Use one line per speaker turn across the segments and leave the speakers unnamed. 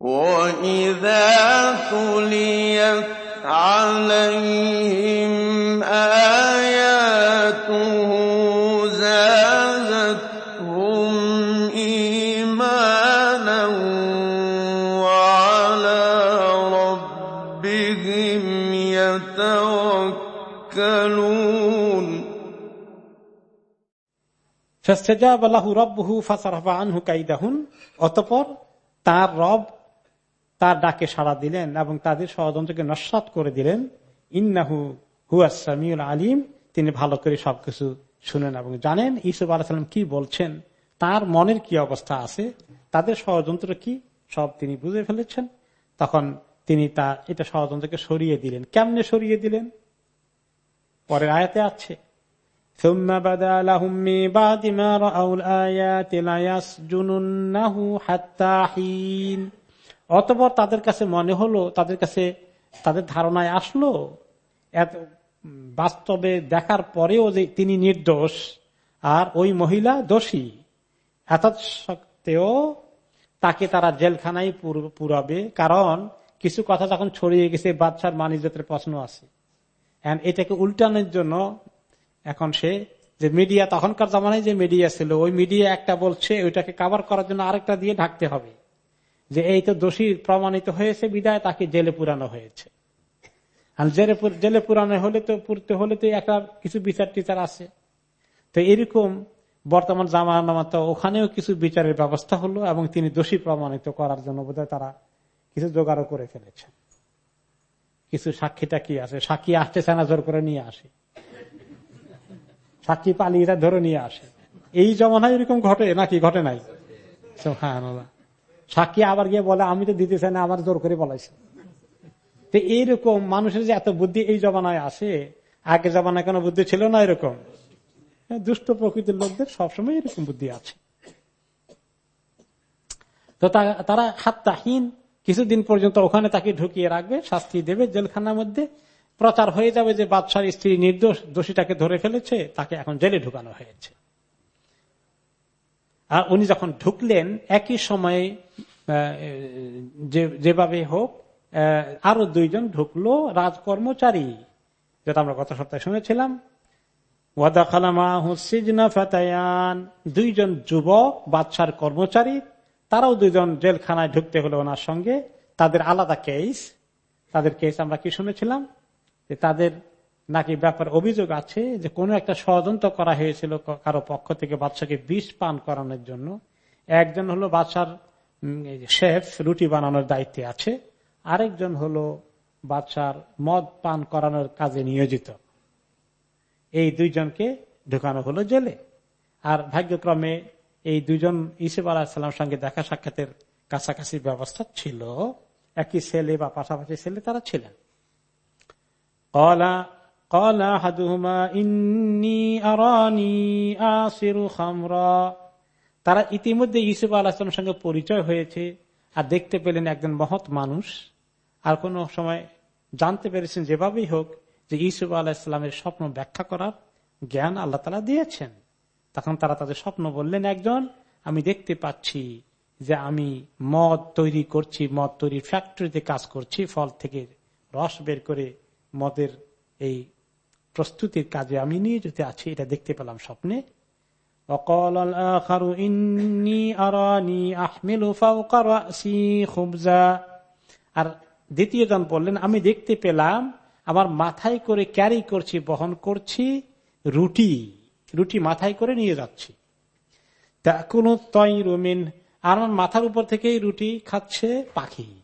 وَإِذَا تُلِيَتْ عَلَيْهِمْ آيَاتُهُ زَادَتْهُمْ إِيمَانًا وَعَلَىٰ رَبِّهِمْ يَتَوَكَّلُونَ
فاستجاب له ربه فصرف عنه كيدهن অতঃপর তার রব তার ডাকে সাড়া দিলেন এবং তাদের ষড়যন্ত্রকে নস্বাত করে দিলেন। ইন্নাহু হুয়াসামিউল আলিম। তিনি ভালো করে সবকিছু শুনেন এবং জানেন। ইসুফ আলাহাম কি বলছেন? তার মনের কি অবস্থা আছে? তাদের ষড়যন্ত্র কি? সব তিনি বুঝে ফেলেছেন। তখন তিনি তা, এটা ষড়যন্ত্রকে সরিয়ে দিলেন। কেমনে সরিয়ে দিলেন? পরের আয়াতে আছে। অতপর তাদের কাছে মনে হলো, তাদের কাছে তাদের ধারণায় আসলো, এত, বাস্তবে দেখার পরেও যে তিনি নির্দোষ, আর ওই মহিলা দোষী। এত সত্ত্বেও তাকে তারা জেলখানায় পুরাবে, কারণ কিছু কথা যখন ছড়িয়ে গেছে বাচ্চার মানিজাতের প্রশ্ন আছে। এটাকে উল্টানোর জন্য এখন সে, যে মিডিয়া তখনকার জামানায় যে মিডিয়া ছিল, ওই মিডিয়া একটা বলছে, ওইটাকে কাভার করার জন্য আরেকটা দিয়ে ঢাকতে হবে। যে এই তো দোষী প্রমাণিত হয়েছে, বিদায় তাকে জেলে পুরানো হয়েছে। জেলে পুরানো হলে তো পুরতে হলে তো একটা কিছু বিচার টিচার আছে। তো এরকম বর্তমান জামানা তো ওখানেও কিছু বিচারের ব্যবস্থা হলো এবং তিনি দোষী প্রমাণিত করার জন্য বোধহয় তারা কিছু জোগাড়ও করে ফেলেছেন। কিছু সাক্ষীটা কি আছে, সাক্ষী আসতেছে না, জোর করে নিয়ে আসে। সাক্ষী পালিয়ে ধরে নিয়ে আসে। এই জমানায় এরকম ঘটে নাকি? ঘটে নাই। হ্যাঁ সাক্ষী আবার গিয়ে বলে, আমি তো দিতে চাই না, আমার জোর করে বলাইছে। তো এইরকম মানুষের যে এত বুদ্ধি এই জমানায় আসে আগে জমানায় কোনো বুদ্ধি ছিল না এরকম? দুষ্ট প্রকৃতির লোকদের সবসময় এরকম বুদ্ধি আছে। তো তারা হাত্তাহীন কিছুদিন পর্যন্ত ওখানে তাকে ঢুকিয়ে রাখবে, শাস্তি দেবে, জেলখানার মধ্যে। প্রচার হয়ে যাবে যে বাদশার স্ত্রী নির্দোষ, দোষীটাকে ধরে ফেলেছে, তাকে এখন জেলে ঢুকানো হয়েছে। আর উনি যখন ঢুকলেন, একই সময়ে যেভাবে হোক আরও দুইজন ঢুকলো রাজকর্মচারী, যেটা আমরা গত সপ্তাহে শুনেছিলাম। দুইজন যুবক, বাদশার কর্মচারী, তারাও দুইজন জেলখানায় ঢুকতে হলো ওনার সঙ্গে। তাদের আলাদা কেস। তাদের কেস আমরা কি শুনেছিলাম? যে তাদের নাকি ব্যাপার অভিযোগ আছে যে কোনো একটা ষড়যন্ত্র করা হয়েছিল কারও পক্ষ থেকে বাদশাকে বিষ পান করানোর জন্য। একজন হলো বাদশার শেফ রুটি বানানোর দায়িত্বে আছে। আরেকজন হলো বাদশার মদ পান করানোর কাজে নিয়োজিত। এই দুইজনকে ঢুকানো হলো জেলে। আর ভাগ্যক্রমে এই দুজন ইসেফ আলাহিসাল্লাম সঙ্গে দেখা সাক্ষাতের কাছাকাছি ব্যবস্থা ছিল। একই ছেলে বা পাশাপাশি ছেলে তারা ছিলেন। তারা ইতিমধ্যে ইসুফ আলাহিসামের সঙ্গে পরিচয় হয়েছে আর দেখতে পেলেন একজন মহৎ মানুষ। আর কোন সময় জানতে পেরেছেন যেভাবেই হোক যে ইসুফ আলাহিসামের স্বপ্ন ব্যাখ্যা করার জ্ঞান আল্লাহ তালা দিয়েছেন। তখন তারা তাদের স্বপ্ন বললেন, একজন, আমি দেখতে পাচ্ছি যে আমি মদ তৈরি করছি, মদ তৈরির ফ্যাক্টরিতে কাজ করছি, ফল থেকে রস বের করে মদের এই প্রস্তুতির কাজে আমি নিয়ে যেতে আছি, এটা দেখতে পেলাম স্বপ্নে। আর দ্বিতীয় জন বললেন, আমি দেখতে পেলাম, আমার মাথায় করে ক্যারি করছি, বহন করছি রুটি। রুটি মাথায় করে নিয়ে যাচ্ছি। কোন আর আমার মাথার উপর থেকেই রুটি খাচ্ছে পাখি।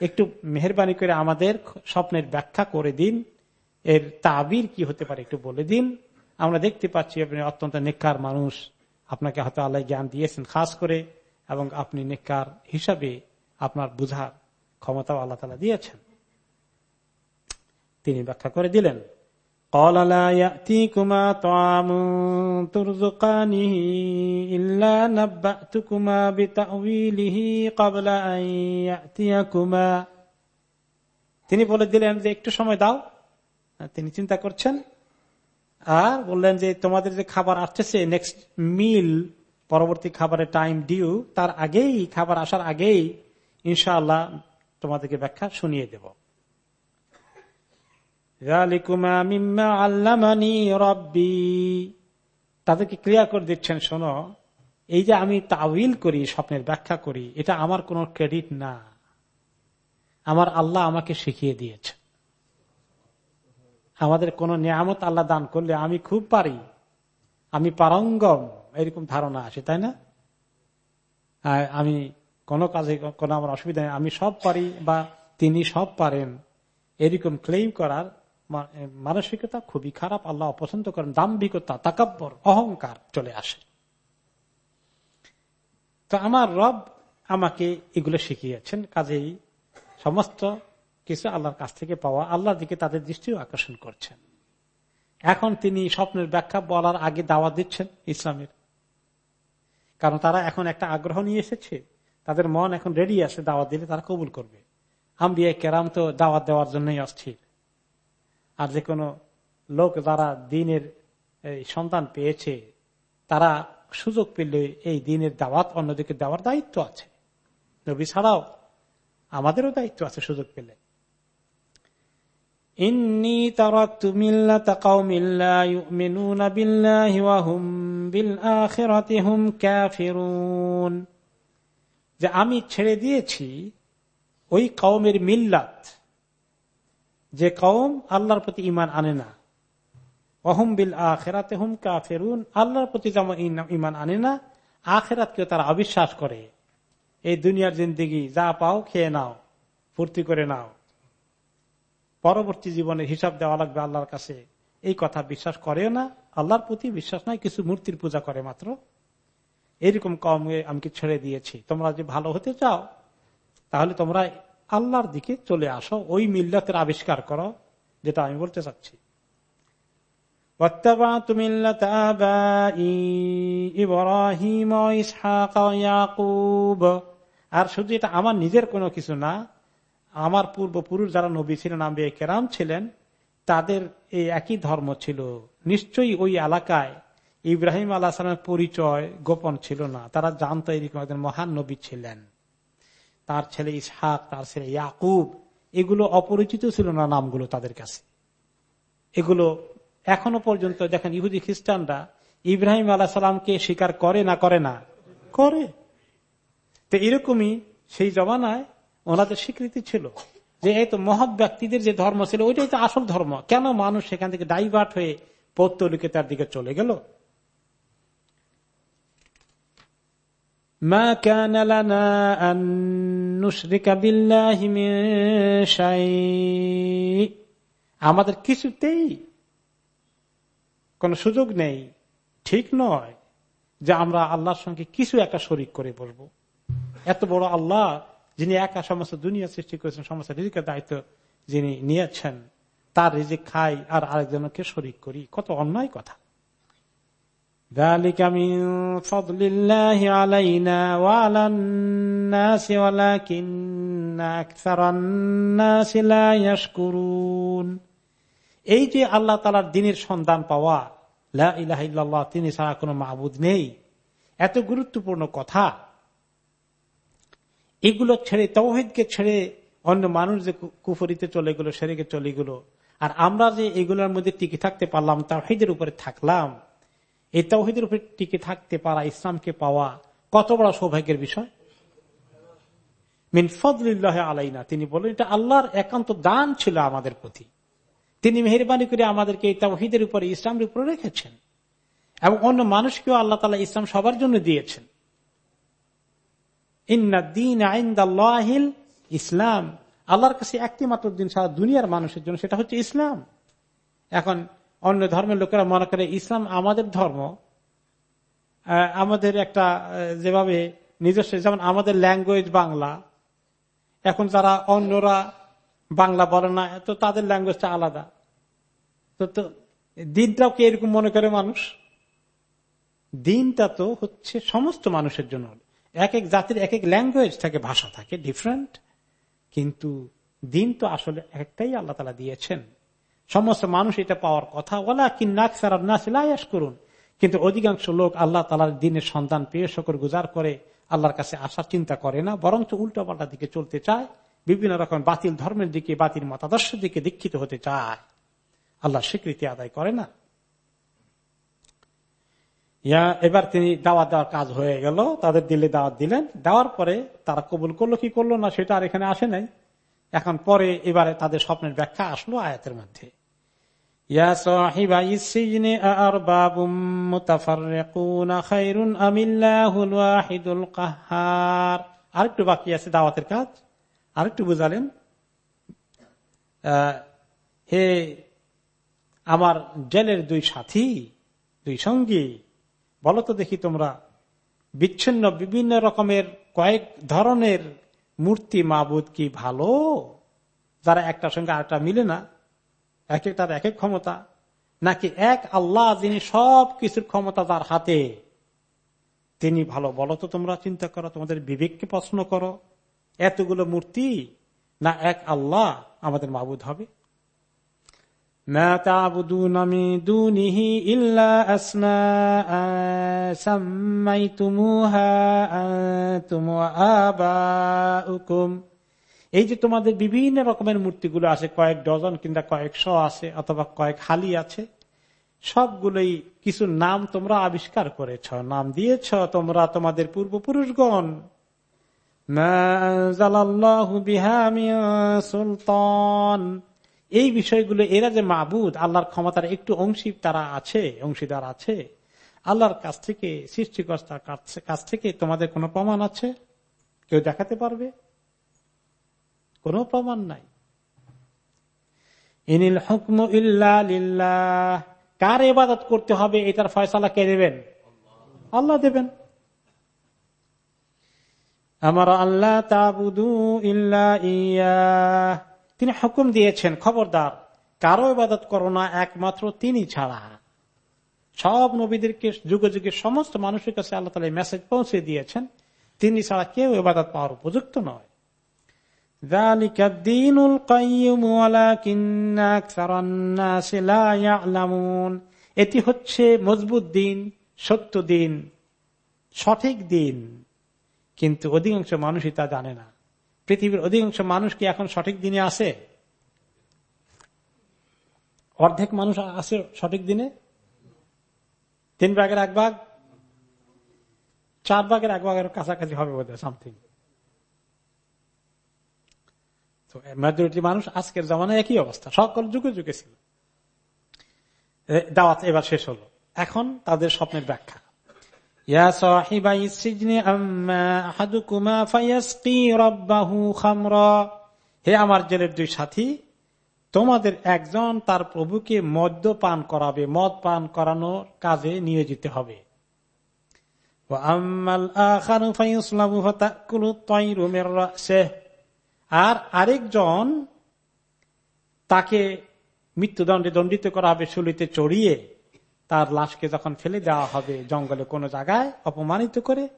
একটু মেহরবানি করে আমাদের স্বপ্নের ব্যাখ্যা করে দিন। এর তাবির কি হতে পারে একটু বলে দিন। আমরা দেখতে পাচ্ছি আপনি অত্যন্ত নেককার মানুষ। আপনাকে হয়তো আল্লাহ জ্ঞান দিয়েছেন খাস করে এবং আপনি নেককার হিসাবে আপনার বুঝার ক্ষমতা আল্লাহ তালা দিয়েছেন। তিনি ব্যাখ্যা করে দিলেন। قال لا يأتيكما طعام ترزقانه إلا نبأتكما بتأويله قبل أن يأتيكما তিনি বলে দিলেন যে একটু সময় দাও তিনি চিন্তা করছেন আর বললেন যে তোমাদের যে খাবার আসতেছে নেক্সট মিল পরবর্তী খাবারের টাইম ডিউ তার আগেই খাবার আসার আগেই ইনশাআল্লাহ তোমাদেরকে ব্যাখ্যা শুনিয়ে দেব তাদেরকে ক্রিয়া করে দিচ্ছেন, শোনো, এই যে আমি তাউইল করি, স্বপ্নের ব্যাখ্যা করি, এটা আমার কোন ক্রেডিট না। আমার আল্লাহ আমাকে শিখিয়ে দিয়েছে আমাদের কোন নিয়ামত আল্লাহ দান করলে আমি খুব পারি। আমি পারঙ্গম, এরকম ধারণা আসে তাই না? আমি কোনো কাজে কোনো আমার অসুবিধা নেই, আমি সব পারি বা তিনি সব পারেন, এরকম ক্লেম করার মানসিকতা খুবই খারাপ, আল্লাহ অপছন্দ করেন, দাম্ভিকতা, তাকাব্বর, অহংকার চলে আসে। তো আমার রব আমাকে এগুলো শিখিয়েছেন, কাজেই সমস্ত কিছু আল্লাহর কাছ থেকে পাওয়া, আল্লাহর দিকে তাদের দৃষ্টিও আকর্ষণ করছেন। এখন তিনি স্বপ্নের ব্যাখ্যা বলার আগে দাওয়াত দিচ্ছেন ইসলামের। কারণ তারা এখন একটা আগ্রহ নিয়ে এসেছে, তাদের মন এখন রেডি আছে দাওয়াত দিলে তারা কবুল করবে। আম্বিয়া কেরাম তো দাওয়াত দেওয়ার জন্যই অস্থির। আর যে কোনো লোক যারা দিনের সন্তান পেয়েছে, তারা সুযোগ পেলে এই দিনের দাওয়াত অন্যদিকে দেওয়ার দায়িত্ব আছে। নবী ছাড়াও আমাদেরও দায়িত্ব আছে সুযোগ পেলে। ইন্নি তারাকতু মিল্লাতা কাওমিন লা ইউমিনুনা বিল্লাহি ওয়া হুম হুম কাফিরুন। যে আমি ছেড়ে দিয়েছি ওই কওমের মিল্লাত যে কওম আল্লাহর প্রতি ইমান আনে না। অহম বিল আখেরাতে হুম কাফেরুন, আল্লাহর প্রতি যেমন ইমান আনে না, আখেরাতকেও তারা অবিশ্বাস করে। এই দুনিয়ার জিন্দিগি যা পাও খেয়ে নাও, ফুর্তি করে নাও। পরবর্তী জীবনে হিসাব দেওয়া লাগবে আল্লাহর কাছে। এই কথা বিশ্বাস করে না, আল্লাহর প্রতি বিশ্বাস নাই, কিছু মূর্তির পূজা করে মাত্র। এরকম কম আমি ছেড়ে দিয়েছি? তোমরা যে ভালো হতে চাও, তাহলে তোমরা আল্লাহর দিকে চলে আসো, ওই মিল্লাতের আবিষ্কার করো, যেটা আমি বলতে চাচ্ছি। আর শুধু এটা আমার নিজের কোনো কিছু না, আমার পূর্বপুরুষ যারা নবী ছিলেন আম্বে কেরাম ছিলেন, তাদের এই একই ধর্ম ছিল। নিশ্চয়ই ওই এলাকায় ইব্রাহিম আল্লাহ পরিচয় গোপন ছিল না। তারা জানতো এরকম একজন মহান নবী ছিলেন। তার ছেলে ইসহাক, তার ছেলে ইয়াকুব, এগুলো অপরিচিত ছিল না নামগুলো তাদের কাছে। এগুলো এখনও পর্যন্ত দেখেন ইহুদি খ্রিস্টানরা ইব্রাহিম আল্লাহ সালামকে স্বীকার করে না করে না? করে। তো এরকমই সেই জমানায় ওনাদের স্বীকৃতি ছিল যে এই তো মহৎ ব্যক্তিদের যে ধর্ম ছিল, ওইটাই তো আসল ধর্ম। কেন মানুষ সেখান থেকে ডাইভার্ট হয়ে পৌত্তলিকে তার দিকে চলে গেল? ما كان لنا أن نشرك بالله من شيء আমাদের কিছুতেই কোন সুযোগ নেই ঠিক নয় যে আমরা আল্লাহর সঙ্গে কিছু একটা শরিক করে বলবো এত বড় আল্লাহ যিনি একা সমস্ত দুনিয়া সৃষ্টি করেছেন সমস্ত রিজিকের দায়িত্ব যিনি নিয়েছেন তার রিজিক খাই আর আরেকজনকে শরিক করি কত অন্যায় কথা ذلك من فضل الله علينا وعلى الناس ولكن أكثر الناس لا يشكرون এই যে আল্লাহ তালার দিনের সন্ধান পাওয়া লাহ তিনি ছাড়া কোনো মাহবুদ নেই এত গুরুত্বপূর্ণ কথা এগুলো ছেড়ে তৌহিদকে ছেড়ে অন্য মানুষ যে কুফরিতে চলে গেলো সেরেকে চলে গেলো আর আমরা যে এগুলোর মধ্যে টিকে থাকতে পারলাম তাহিদের উপরে থাকলাম এই তৌহিদের উপরে টিকে থাকতে পারা ইসলামকে পাওয়া কত বড় সৌভাগ্যের বিষয়? মিন আলাইনা, তিনি বলেন, এটা আল্লাহর একান্ত দান ছিল আমাদের প্রতি। তিনি মেহরবানি করে আমাদেরকে এই তৌহিদের উপরে ইসলামের উপরে রেখেছেন। এবং অন্য মানুষকেও আল্লাহ তালা ইসলাম সবার জন্য দিয়েছেন। ইসলাম। আল্লাহর কাছে একটি মাত্র দিন সারা দুনিয়ার মানুষের জন্য, সেটা হচ্ছে ইসলাম। এখন অন্য ধর্মের লোকেরা মনে করে ইসলাম আমাদের ধর্ম আমাদের একটা যেভাবে নিজস্ব, যেমন আমাদের ল্যাঙ্গুয়েজ বাংলা। এখন যারা অন্যরা বাংলা বলে না, তো তাদের ল্যাঙ্গুয়েজটা আলাদা। তো তো, দিনটাও কি এরকম মনে করে মানুষ? দিনটা তো হচ্ছে সমস্ত মানুষের জন্য। এক এক জাতির এক এক ল্যাঙ্গুয়েজ থাকে, ভাষা থাকে ডিফারেন্ট কিন্তু দিন তো আসলে একটাই আল্লাহ তালা দিয়েছেন। সমস্ত মানুষ এটা পাওয়ার কথা। ওলা কি নাক সারা নাস করুন কিন্তু অধিকাংশ লোক আল্লাহ তালার দিনের সন্তান পেয়ে শকর গুজার করে আল্লাহর কাছে আসার চিন্তা করে না, বরঞ্চ উল্টো পাল্টা দিকে চলতে চায়, বিভিন্ন রকম বাতিল ধর্মের দিকে, বাতিল মতাদর্শের দিকে দীক্ষিত হতে চায়। আল্লাহ স্বীকৃতি আদায় করে না। ইয়া, এবার তিনি দাওয়াত দেওয়ার কাজ হয়ে গেল, তাদের দিলে দাওয়াত দিলেন। দেওয়ার পরে তারা কবুল করল, কি করল না, সেটা আর এখানে আসে নাই। এখন পরে এবারে তাদের স্বপ্নের ব্যাখ্যা আসলো আয়াতের মধ্যে। আরেকটু বাকি আছে দাওয়াতের কাজ আরেকটু বুঝালেন হে আমার জেলের দুই সাথী দুই সঙ্গী বলো তো দেখি তোমরা বিচ্ছিন্ন বিভিন্ন রকমের কয়েক ধরনের মূর্তি মাবুদ কি ভালো যারা একটার সঙ্গে আরেকটা মিলে না এক একটার এক এক ক্ষমতা। নাকি এক আল্লাহ যিনি সব কিছুর ক্ষমতা তার হাতে। তিনি ভালো বলো তো তোমরা, চিন্তা করো, তোমাদের বিবেককে প্রশ্ন করো। এতগুলো মূর্তি না এক আল্লাহ আমাদের মাবুদ হবে? ما এই যে তোমাদের বিভিন্ন রকমের মূর্তিগুলো আছে, কয়েক ডজন কিংবা কয়েকশো আছে অথবা কয়েক হালি আছে, সবগুলোই কিছু নাম তোমরা আবিষ্কার করেছ। নাম দিয়েছ তোমরা তোমাদের পূর্বপুরুষগণ। সুলতান। এই বিষয়গুলো এরা যে মাবুদ, আল্লাহর ক্ষমতার একটু অংশী তারা আছে, অংশীদার আছে, আল্লাহর কাছ থেকে, সৃষ্টিকর্তার কাছ থেকে তোমাদের কোনো প্রমাণ আছে? কেউ দেখাতে পারবে? কোনো প্রমাণ নাই। ইনিল হুকম ইল্লাহ কার এবাদত করতে হবে এটার ফয়সালা কে দেবেন আল্লাহ দেবেন। আমার আল্লাহ তাবুদু ইল্লা ইয়া তিনি হুকুম দিয়েছেন, খবরদার, কারও ইবাদত করো না, একমাত্র তিনি ছাড়া। সব নবীদেরকে, যুগে যুগে সমস্ত মানুষের কাছে আল্লাহ তালা মেসেজ পৌঁছে দিয়েছেন, তিনি ছাড়া কেউ ইবাদত পাওয়ার উপযুক্ত নয়। এটি হচ্ছে মজবুত দিন, সত্য দিন, সঠিক দিন। কিন্তু অধিকাংশ মানুষই তা জানে না। পৃথিবীর অধিকাংশ মানুষ কি এখন সঠিক দিনে আছে? অর্ধেক মানুষ আছে সঠিক দিনে? তিন ভাগের এক ভাগ? চার ভাগের এক ভাগের কাছাকাছি হবে বোধ সামথিং তো মেজরিটি মানুষ আজকের জমানায় একই অবস্থা। সকল যুগে যুগে ছিল। দাওয়াত এবার শেষ হলো। এখন তাদের স্বপ্নের ব্যাখ্যা। হে আমার জেলের দুই সাথী, তোমাদের একজন তার প্রভুকে মদ্য পান করাবে। মদ পান করানোর কাজে নিয়োজিত হবে। আর আরেকজন তাকে মৃত্যুদণ্ডে দণ্ডিত করা হবে শুলিতে চড়িয়ে, তার লাশকে যখন ফেলে দেওয়া হবে জঙ্গলে কোনো জায়গায় অপমানিত করে,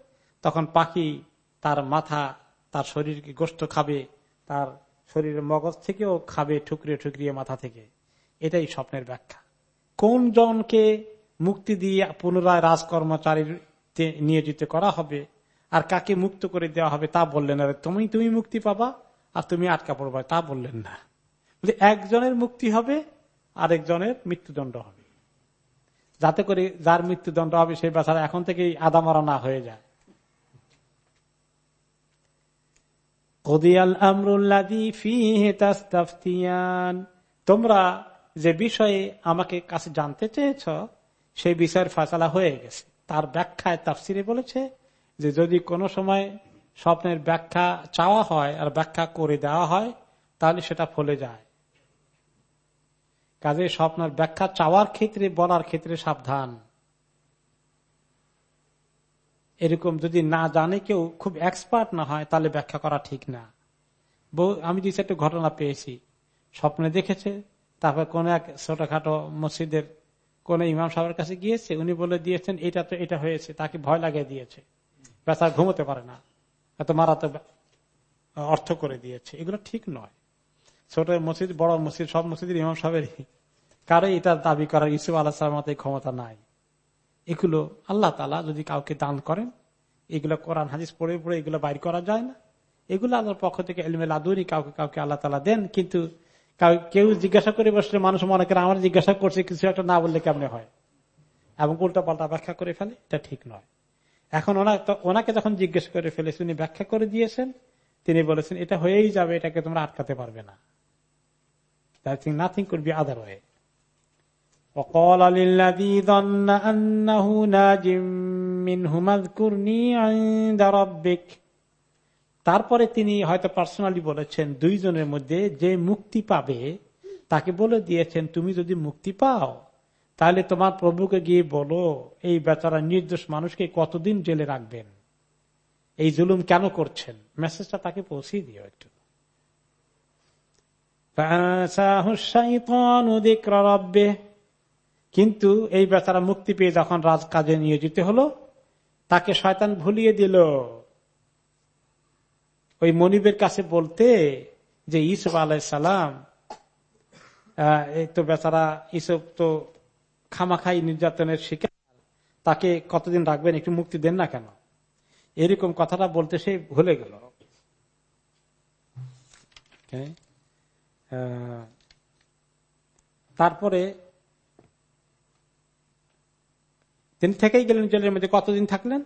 তখন পাখি তার মাথা, তার শরীরকে গোষ্ঠ খাবে, তার শরীরের মগজ থেকেও খাবে ঠুকরিয়ে ঠুকরিয়ে মাথা থেকে। এটাই স্বপ্নের ব্যাখ্যা। কোন জনকে মুক্তি দিয়ে পুনরায় রাজকর্মচারীর নিয়োজিত করা হবে, আর কাকে মুক্ত করে দেওয়া হবে তা বললেন তুমি তুমি মুক্তি পাবা। আর তুমি আটকা পড়বা, তা বললেন না। একজনের মুক্তি হবে, আরেকজনের মৃত্যুদণ্ড হবে। যাতে করে যার মৃত্যুদণ্ড হবে সেই বেচারা এখন থেকেই আদা মরা না হয়ে যায়। তোমরা যে বিষয়ে আমাকে কাছে জানতে চেয়েছ, সেই বিষয়ের ফাঁসালা হয়ে গেছে। তার ব্যাখ্যায় তাফসিরে বলেছে যে, যদি কোনো সময় স্বপ্নের ব্যাখ্যা চাওয়া হয় আর ব্যাখ্যা করে দেওয়া হয়, তাহলে সেটা ফলে যায়। কাজে স্বপ্নের ব্যাখ্যা চাওয়ার ক্ষেত্রে, বলার ক্ষেত্রে সাবধান। এরকম যদি না জানে কেউ, খুব এক্সপার্ট না হয়, তাহলে ব্যাখ্যা করা ঠিক না। আমি দুই চারটে ঘটনা পেয়েছি। স্বপ্নে দেখেছে, তারপর কোন এক ছোটখাটো মসজিদের কোন ইমাম সাহেবের কাছে গিয়েছে, উনি বলে দিয়েছেন এটা তো, এটা হয়েছে। তাকে ভয় লাগিয়ে দিয়েছে। বেচা ঘুমোতে পারে না। এত মারাতে অর্থ করে দিয়েছে। এগুলো ঠিক নয়। ছোট মসজিদ, বড় মসজিদ, সব মসজিদের ইমাম সাহেবেরই। কারও এটা দাবি করার ইসুফ আল্লাহ সালামতের ক্ষমতা নাই। এগুলো আল্লাহ তালা যদি কাউকে দান করেন, এগুলো কোরআন, হাদিস পড়ে পড়ে এগুলো বাইর করা যায় না। এগুলো আল্লাহর পক্ষ থেকে এলমে লাদুরি কাউকে কাউকে আল্লাহ তালা দেন, কিন্তু কেউ জিজ্ঞাসা করে বসলে মানুষ মনে করে, আমার জিজ্ঞাসা করছে, কিছু একটা না বললে কেমনে হয়? এবং উল্টা পাল্টা ব্যাখ্যা করে ফেলে, এটা ঠিক নয়। এখন ওনাকে যখন জিজ্ঞেস করে ফেলেছে উনি ব্যাখ্যা করে দিয়েছেন তিনি বলেছেন এটা হয়েই যাবে এটাকে তোমরা আটকাতে পারবে না nothing could be other way وقال للذي ظن أنه ناج منهما اذكرني عند ربك তারপরে তিনি হয়তো পার্সোনালি বলেছেন দুইজনের মধ্যে যে মুক্তি পাবে তাকে বলে দিয়েছেন তুমি যদি মুক্তি পাও তাহলে তোমার প্রভুকে গিয়ে বলো, এই বেচারা নির্দোষ মানুষকে কতদিন জেলে রাখবেন? এই জুলুম কেন করছেন? মেসেজটা তাকে পৌঁছে দিও একটু। কিন্তু এই বেচারা মুক্তি পেয়ে যখন রাজ কাজে নিয়োজিত হলো, তাকে শয়তান ভুলিয়ে দিল। ওই মনিবের কাছে বলতে যে ইসুফ আলাই সালাম এই তো বেচারা ইসুফ তো খামাখাই নির্যাতনের শিকার। তাকে কতদিন রাখবেন, একটু মুক্তি দেন না কেন? এরকম কথাটা বলতে সে ভুলে গেল। তারপরে তিনি থেকেই গেলেন জেলের মধ্যে। কতদিন থাকলেন?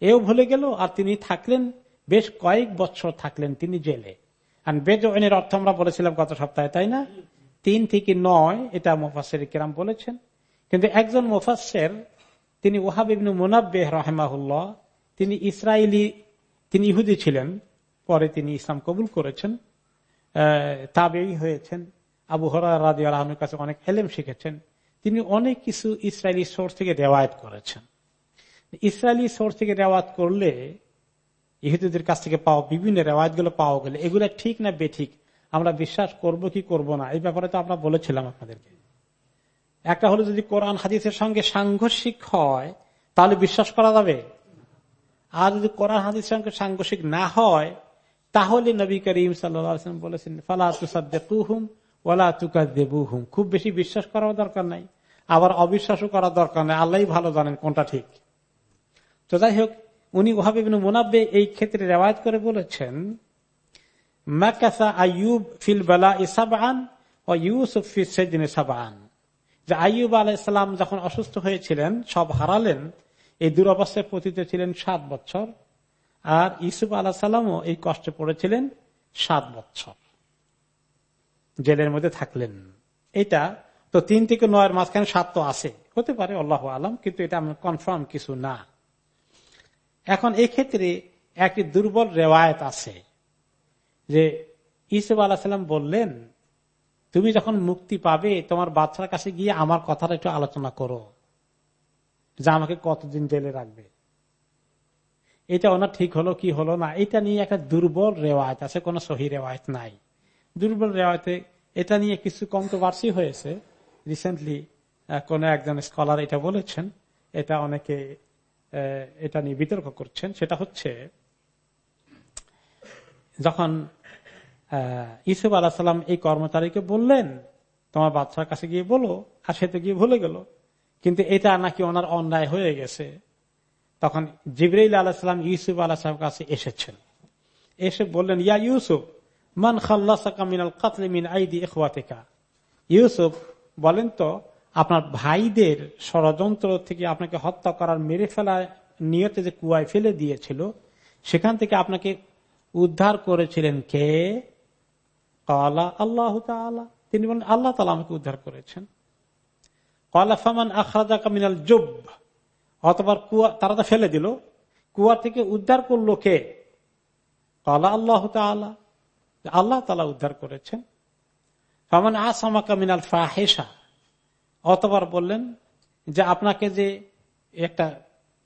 এও ভুলে গেল, আর তিনি থাকলেন, বেশ কয়েক বছর থাকলেন তিনি জেলে। আর বেজনের অর্থ আমরা বলেছিলাম গত সপ্তাহে, তাই না? তিন থেকে নয়, এটা মুফাসের কিরাম বলেছেন। কিন্তু একজন মুফাসের তিনি ওহাবিবনু মুনাব্বে রহমাহুল্লাহ, তিনি ইসরায়েলি তিনি ইহুদি ছিলেন, পরে তিনি ইসলাম কবুল করেছেন তাবেই হয়েছেন। আবু হরা রাজি আলমের কাছে অনেক এলেম শিখেছেন। তিনি অনেক কিছু ইসরায়েলি সোর্স থেকে রেওয়ায়ত করেছেন। ইসরায়েলি সোর্স থেকে রেওয়াত করলে ইহুদিদের কাছ থেকে পাওয়া, বিভিন্ন রেওয়ায়তগুলো পাওয়া গেলে। এগুলো ঠিক না বেঠিক? আমরা বিশ্বাস করব কি করব না? এই ব্যাপারে তো আমরা বলেছিলাম আপনাদেরকে। একটা হলো যদি কোরআন হাদিসের সঙ্গে সাংঘর্ষিক হয়, তাহলে বিশ্বাস করা যাবে? আর যদি কোরআন হাদিসের সঙ্গে সাংঘর্ষিক না হয়, তাহলে নবী করিম সাল্লাম বলেছেন, ফালা তুসাদ্দুহুম ওলা তুকা দেবু হুম খুব বেশি বিশ্বাস করার দরকার নাই। আবার অবিশ্বাসও করার দরকার নাই। আল্লাহ ভালো জানেন কোনটা ঠিক। তো যাই হোক উনি ওহাবে মোনাব্বে এই ক্ষেত্রে রেওয়ায়ত করে বলেছেন, মাকাসা আইয়ুব ফিল বালা ও ইউসুফ ফিসেদিন সাবান যে আইয়ুব আলাইসালাম যখন অসুস্থ হয়েছিলেন, সব হারালেন, এই দুরবস্থায় পতিত ছিলেন সাত বছর, আর ইসুফ আলাহ সাল্লামও এই কষ্টে পড়েছিলেন সাত বছর। জেলের মধ্যে থাকলেন। এটা তো তিন থেকে নয়ের মাঝখানে সাত তো আছে। হতে পারে, আল্লাহ আলম, কিন্তু এটা কনফার্ম কিছু না। এখন এই ক্ষেত্রে একটি দুর্বল রেওয়ায়ত আছে যে ইসুফ আলাহাম বললেন, তুমি যখন মুক্তি পাবে, তোমার বাচ্চার কাছে গিয়ে আমার কথাটা একটু আলোচনা করো যে আমাকে কতদিন জেলে রাখবে। এটা ওনার ঠিক হলো কি হলো না, এটা নিয়ে একটা দুর্বল রেওয়ায়ত আছে, কোন সহি রেওয়ায়ত নাই। দুর্বল রেওয়ায়তে এটা নিয়ে কিছু কন্ট্রোভার্সি হয়েছে। রিসেন্টলি কোন একজন স্কলার এটা বলেছেন, এটা অনেকে এটা নিয়ে বিতর্ক করছেন, সেটা হচ্ছে যখন ইসুফ আলাহ সাল্লাম এই কর্মচারীকে বললেন, তোমার বাচ্চার কাছে গিয়ে বলো, আর সে তো গিয়ে ভুলে গেল। কিন্তু এটা নাকি ওনার অন্যায় হয়ে গেছে। তখন জিবরাইল আলাহ সাল্লাম ইউসুফ আলাহ সাল্লাম কাছে এসেছেন। এসে বললেন, ইয়া ইউসুফ, মান খাল্লাসাকামিনাল কাতলে মিন আইদি এখওয়াতেকা ইউসুফ বলেন তো আপনার ভাইদের ষড়যন্ত্র থেকে আপনাকে হত্যা করার, মেরে ফেলা নিয়তে যে কুয়ায় ফেলে দিয়েছিল, সেখান থেকে আপনাকে উদ্ধার করেছিলেন কে? কলা আল্লাহ তিনি বলেন, আল্লাহ তালা আমাকে উদ্ধার করেছেন। কলা ফামান আখরাজা কামিনাল জুব। অতবার কুয়া, তারা তো ফেলে দিল। কুয়া থেকে উদ্ধার করল কে? কলা আল্লাহ তালা আল্লাহ তালা উদ্ধার করেছেন। ফামান আসামাকা মিনাল ফাহেসা অতবার বললেন যে আপনাকে যে একটা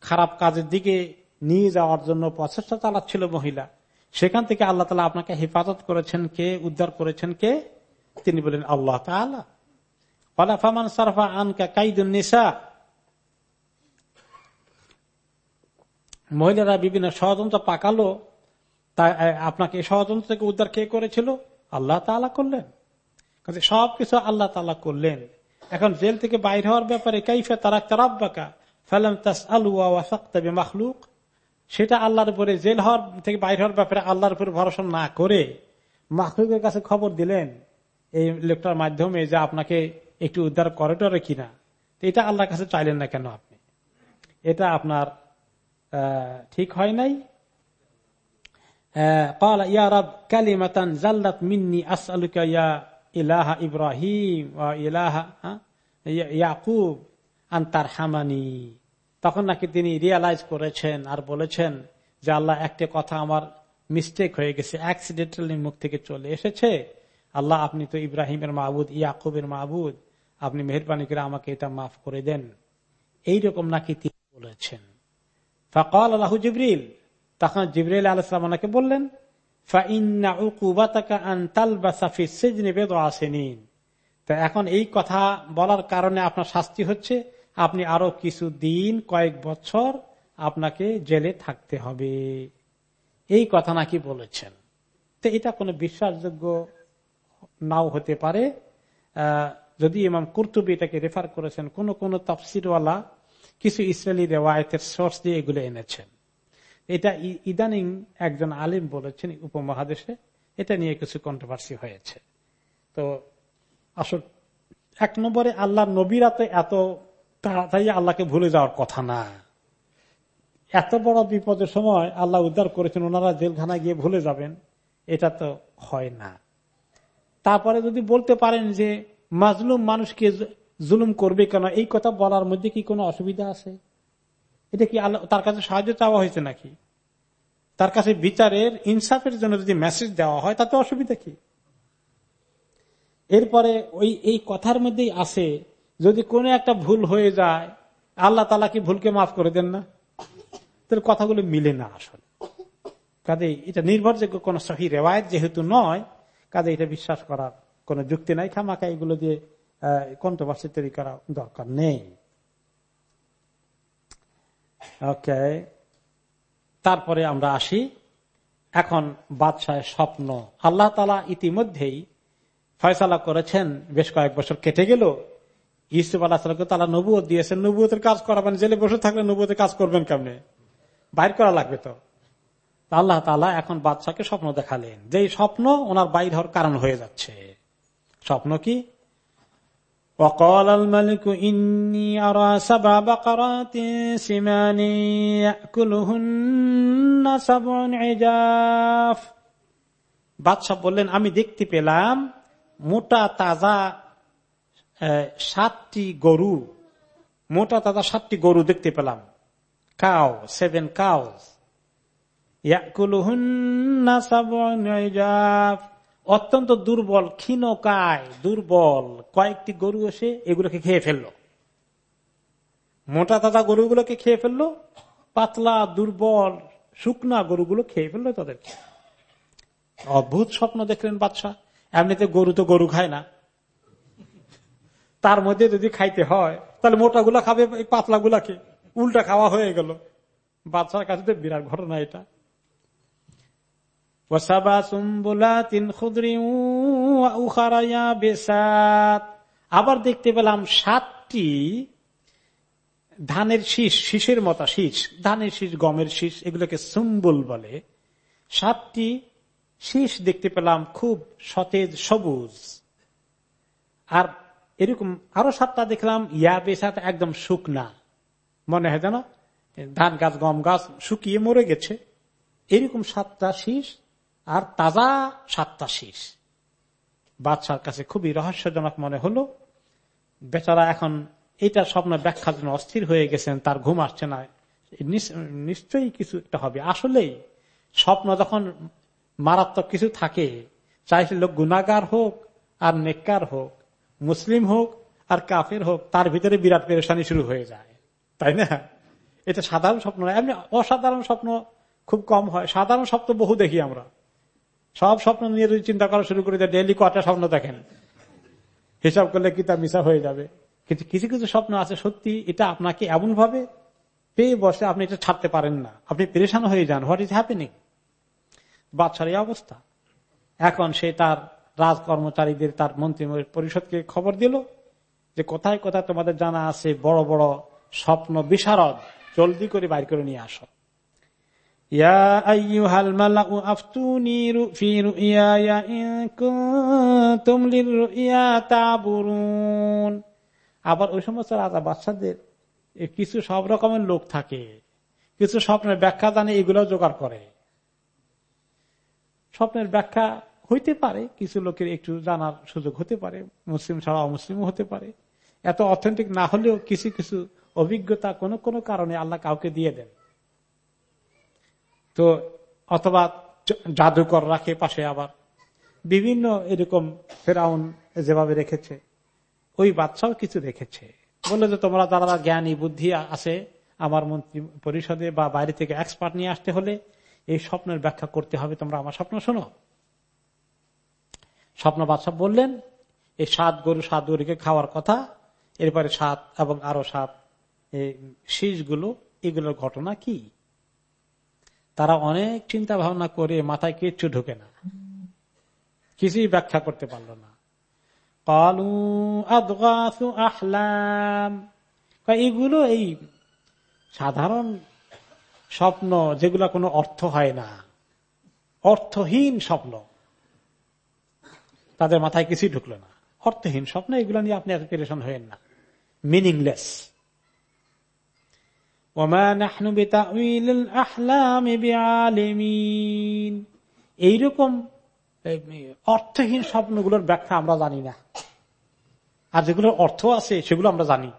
খারাপ কাজের দিকে নিয়ে যাওয়ার জন্য প্রচেষ্টা চালাচ্ছিল মহিলা, সেখান থেকে আল্লাহ তালা আপনাকে হেফাজত করেছেন কে, উদ্ধার করেছেন কে? তিনি বলেন, আল্লাহ তালা ফামান সারফা আনকা কাইদুন নিসা। মহিলারা বিভিন্ন ষড়যন্ত্র পাকালো তা আপনাকে ষড়যন্ত্র থেকে উদ্ধার কে করেছিল? আল্লাহ তালা করলেন। সবকিছু আল্লাহ তালা করলেন। এখন জেল থেকে বাইর হওয়ার ব্যাপারে কাইফে তারা তারাব্বাকা ফেলাম তাস আলুয়া ওয়াসাক্তাবে মাখলুক সেটা আল্লাহর উপরে জেল হওয়ার থেকে বাইর হওয়ার ব্যাপারে আল্লাহর উপরে ভরসা না করে মাখলুকের কাছে খবর দিলেন এই লোকটার মাধ্যমে যে আপনাকে একটু উদ্ধার করে টরে কিনা তো এটা আল্লাহর কাছে চাইলেন না কেন আপনি এটা আপনার ঠিক হয় নাই قال يا رب كلمة زلت مني أسألك يا ইলাহা ইব্রাহিম ইলাহা ইয়াকুব আন্তার হামানি তখন নাকি তিনি রিয়ালাইজ করেছেন আর বলেছেন যে আল্লাহ একটা কথা আমার মিস্টেক হয়ে গেছে অ্যাক্সিডেন্টালি মুখ থেকে চলে এসেছে। আল্লাহ, আপনি তো ইব্রাহিমের মাহবুদ ইয়াকুবের মাহবুদ আপনি মেহরবানি করে আমাকে এটা মাফ করে দেন। এইরকম নাকি তিনি বলেছেন। ফকল আল্লাহ জিবরিল। তখন জিবরিল আলাহ বললেন তা এখন এই কথা বলার কারণে আপনার শাস্তি হচ্ছে। আপনি আরও কিছু দিন, কয়েক বছর আপনাকে জেলে থাকতে হবে। এই কথা নাকি বলেছেন। তো এটা কোনো বিশ্বাসযোগ্য নাও হতে পারে। যদি ইমাম কুর্তুবি এটাকে রেফার করেছেন, কোন কোন তফসিরওয়ালা কিছু ইসরায়েলি রেওয়ায়তের সোর্স দিয়ে এগুলো এনেছেন। এটা ইদানিং একজন আলিম বলেছেন উপমহাদেশে, এটা নিয়ে কিছু কন্ট্রোভার্সি হয়েছে। তো আসল, এক নম্বরে আল্লাহ নবীরা তো এত তাড়াতাড়ি আল্লাহকে ভুলে যাওয়ার কথা না। এত বড় বিপদের সময় আল্লাহ উদ্ধার করেছেন, ওনারা জেলখানা গিয়ে ভুলে যাবেন, এটা তো হয় না। তারপরে যদি বলতে পারেন যে, মাজলুম মানুষকে জুলুম করবে কেন, এই কথা বলার মধ্যে কি কোনো অসুবিধা আছে? এটা কি আল্লাহ তার কাছে সাহায্য চাওয়া হয়েছে নাকি? তার কাছে বিচারের, ইনসাফের জন্য যদি মেসেজ দেওয়া হয়, তাতে অসুবিধা কি? এরপরে ওই, এই কথার মধ্যেই আছে, যদি কোনো একটা ভুল হয়ে যায়, আল্লাহ তালা কি ভুলকে মাফ করে দেন না? তোর কথাগুলো মিলে না আসলে। কাজে এটা নির্ভরযোগ্য কোন সহি রেওয়ায়ত যেহেতু নয় কাজে এটা বিশ্বাস করার কোন যুক্তি নাই খামাকা এগুলো দিয়ে কন্ট্রোভার্সি তৈরি করা দরকার নেই। ওকে। তারপরে আমরা আসি। এখন বাদশাহের স্বপ্ন। আল্লাহ তালা ইতিমধ্যেই ফয়সালা করেছেন। বেশ কয়েক বছর কেটে গেল। ইসুফ আল্লাহকে তারা নবুয় দিয়েছেন। নবুয়তের কাজ করাবেন জেলে বসে থাকলে নবুয়তের কাজ করবেন কেমনে? বাইর করা লাগবে তো। আল্লাহ তালা এখন বাদশাকে স্বপ্ন দেখালেন। যে স্বপ্ন ওনার বাইর হওয়ার কারণ হয়ে যাচ্ছে। স্বপ্ন কি? وقال الملك إني أرى سبع بقرات سمان يأكلهن سبع عجاف বাদশাহ বললেন আমি দেখতে পেলাম মোটা তাজা সাতটি গরু মোটা তাজা সাতটি গরু দেখতে পেলাম কাউ সেভেন কাউস অত্যন্ত দুর্বল ক্ষীণকায় দুর্বল। কয়েকটি গরু এসে এগুলোকে খেয়ে ফেলল। মোটা তাজা গরুগুলোকে খেয়ে ফেলল, পাতলা, দুর্বল, শুকনা গরুগুলো খেয়ে ফেলল তাদেরকে। অদ্ভুত স্বপ্ন দেখলেন বাদশাহ। এমনিতে গরু তো গরু খায় না। তার মধ্যে যদি খাইতে হয়, তাহলে মোটা গুলা খাবে পাতলা গুলাকে উল্টা খাওয়া হয়ে গেল। বাদশার কাছে তো বিরাট ঘটনা এটা। আবার দেখতে পেলাম সাতটি ধানের শীষ, শীষের মতো শীষ, ধানের শীষ, গমের শীষ, এগুলোকে সুম্বুল বলে। সাতটি শীষ দেখতে পেলাম খুব সতেজ, সবুজ। আর এরকম আরও সাতটা দেখলাম ইয়া বেসাত একদম শুকনা। মনে হয় যেন ধান গাছ, গম গাছ শুকিয়ে মরে গেছে। এরকম সাতটা শীষ আর তাজা সাতটা শীষ। বাদশার কাছে খুবই রহস্যজনক মনে হলো, বেচারা এখন এটা স্বপ্ন ব্যাখ্যার জন্য অস্থির হয়ে গেছেন, তার ঘুম আসছে না। নিশ্চয়ই কিছু একটা হবে। আসলেই স্বপ্ন যখন মারাত্মক কিছু থাকে চাই লোক গুনাগার হোক আর নেককার হোক, মুসলিম হোক আর কাফের হোক, তার ভিতরে বিরাট পেরেশানি শুরু হয়ে যায়। তাই না? এটা সাধারণ স্বপ্ন এমনি অসাধারণ স্বপ্ন খুব কম হয়। সাধারণ স্বপ্ন বহু দেখি আমরা। সব স্বপ্ন নিয়ে যদি চিন্তা করা শুরু করে দেয় ডেলি কটা স্বপ্ন দেখেন? হিসাব করলে কি তা মিশা হয়ে যাবে? কিন্তু কিছু কিছু স্বপ্ন আছে সত্যি, এটা আপনাকে এমন ভাবে পেয়ে বসে আপনি এটা ছাড়তে পারেন না। আপনি পেরেশান হয়ে যান। হোয়াট ইজ হ্যাপেনিং বাচ্চার এই অবস্থা। এখন সে তার রাজ কর্মচারীদের তার মন্ত্রী পরিষদকে খবর দিল যে কোথায় কোথায় তোমাদের জানা আছে বড় বড় স্বপ্ন, বিশারদ। জলদি করে বাইর করে নিয়ে আসো। আবার ওই সমস্ত রাজা বাচ্চাদের কিছু সব রকমের লোক থাকে, কিছু স্বপ্নের ব্যাখ্যা জানে এগুলো জোগাড় করে। স্বপ্নের ব্যাখ্যা হইতে পারে, কিছু লোকের একটু জানার সুযোগ হতে পারে, মুসলিম ছাড়া অমুসলিমও হতে পারে। এত অথেন্টিক না হলেও কিছু কিছু অভিজ্ঞতা কোন, কোনো কারণে আল্লাহ কাউকে দিয়ে দেন। তো অথবা জাদুকর রাখে পাশে আবার। বিভিন্ন এরকম ফেরাউন যেভাবে রেখেছে, ওই বাচ্চাও কিছু রেখেছে বলল যে, তোমরা যারা জ্ঞানী, বুদ্ধি আছে, আমার মন্ত্রী পরিষদে বা বাইরে থেকে এক্সপার্ট নিয়ে আসতে হলে এই স্বপ্নের ব্যাখ্যা করতে হবে। তোমরা আমার স্বপ্ন শোনো। স্বপ্ন বাদশাহ বললেন, এই সাত গরু, সাত গরুকে খাওয়ার কথা, এরপরে সাত এবং আরও সাত শীষগুলো, এগুলোর ঘটনা কি? তারা অনেক চিন্তা ভাবনা করে মাথায় কিচ্ছু ঢুকে না। কিছুই ব্যাখ্যা করতে পারল না। কালু আহলাম। এগুলো এই সাধারণ স্বপ্ন যেগুলো কোনো অর্থ হয় না। অর্থহীন স্বপ্ন। তাদের মাথায় কিছুই ঢুকলো না। অর্থহীন স্বপ্ন এগুলো নিয়ে আপনি এত পেরেশন হয়েন না। মিনিংলেস এইরকম অর্থহীন স্বপ্নগুলোর ব্যাখ্যা আমরা জানি না। আর যেগুলোর অর্থ আছে, সেগুলো আমরা জানি।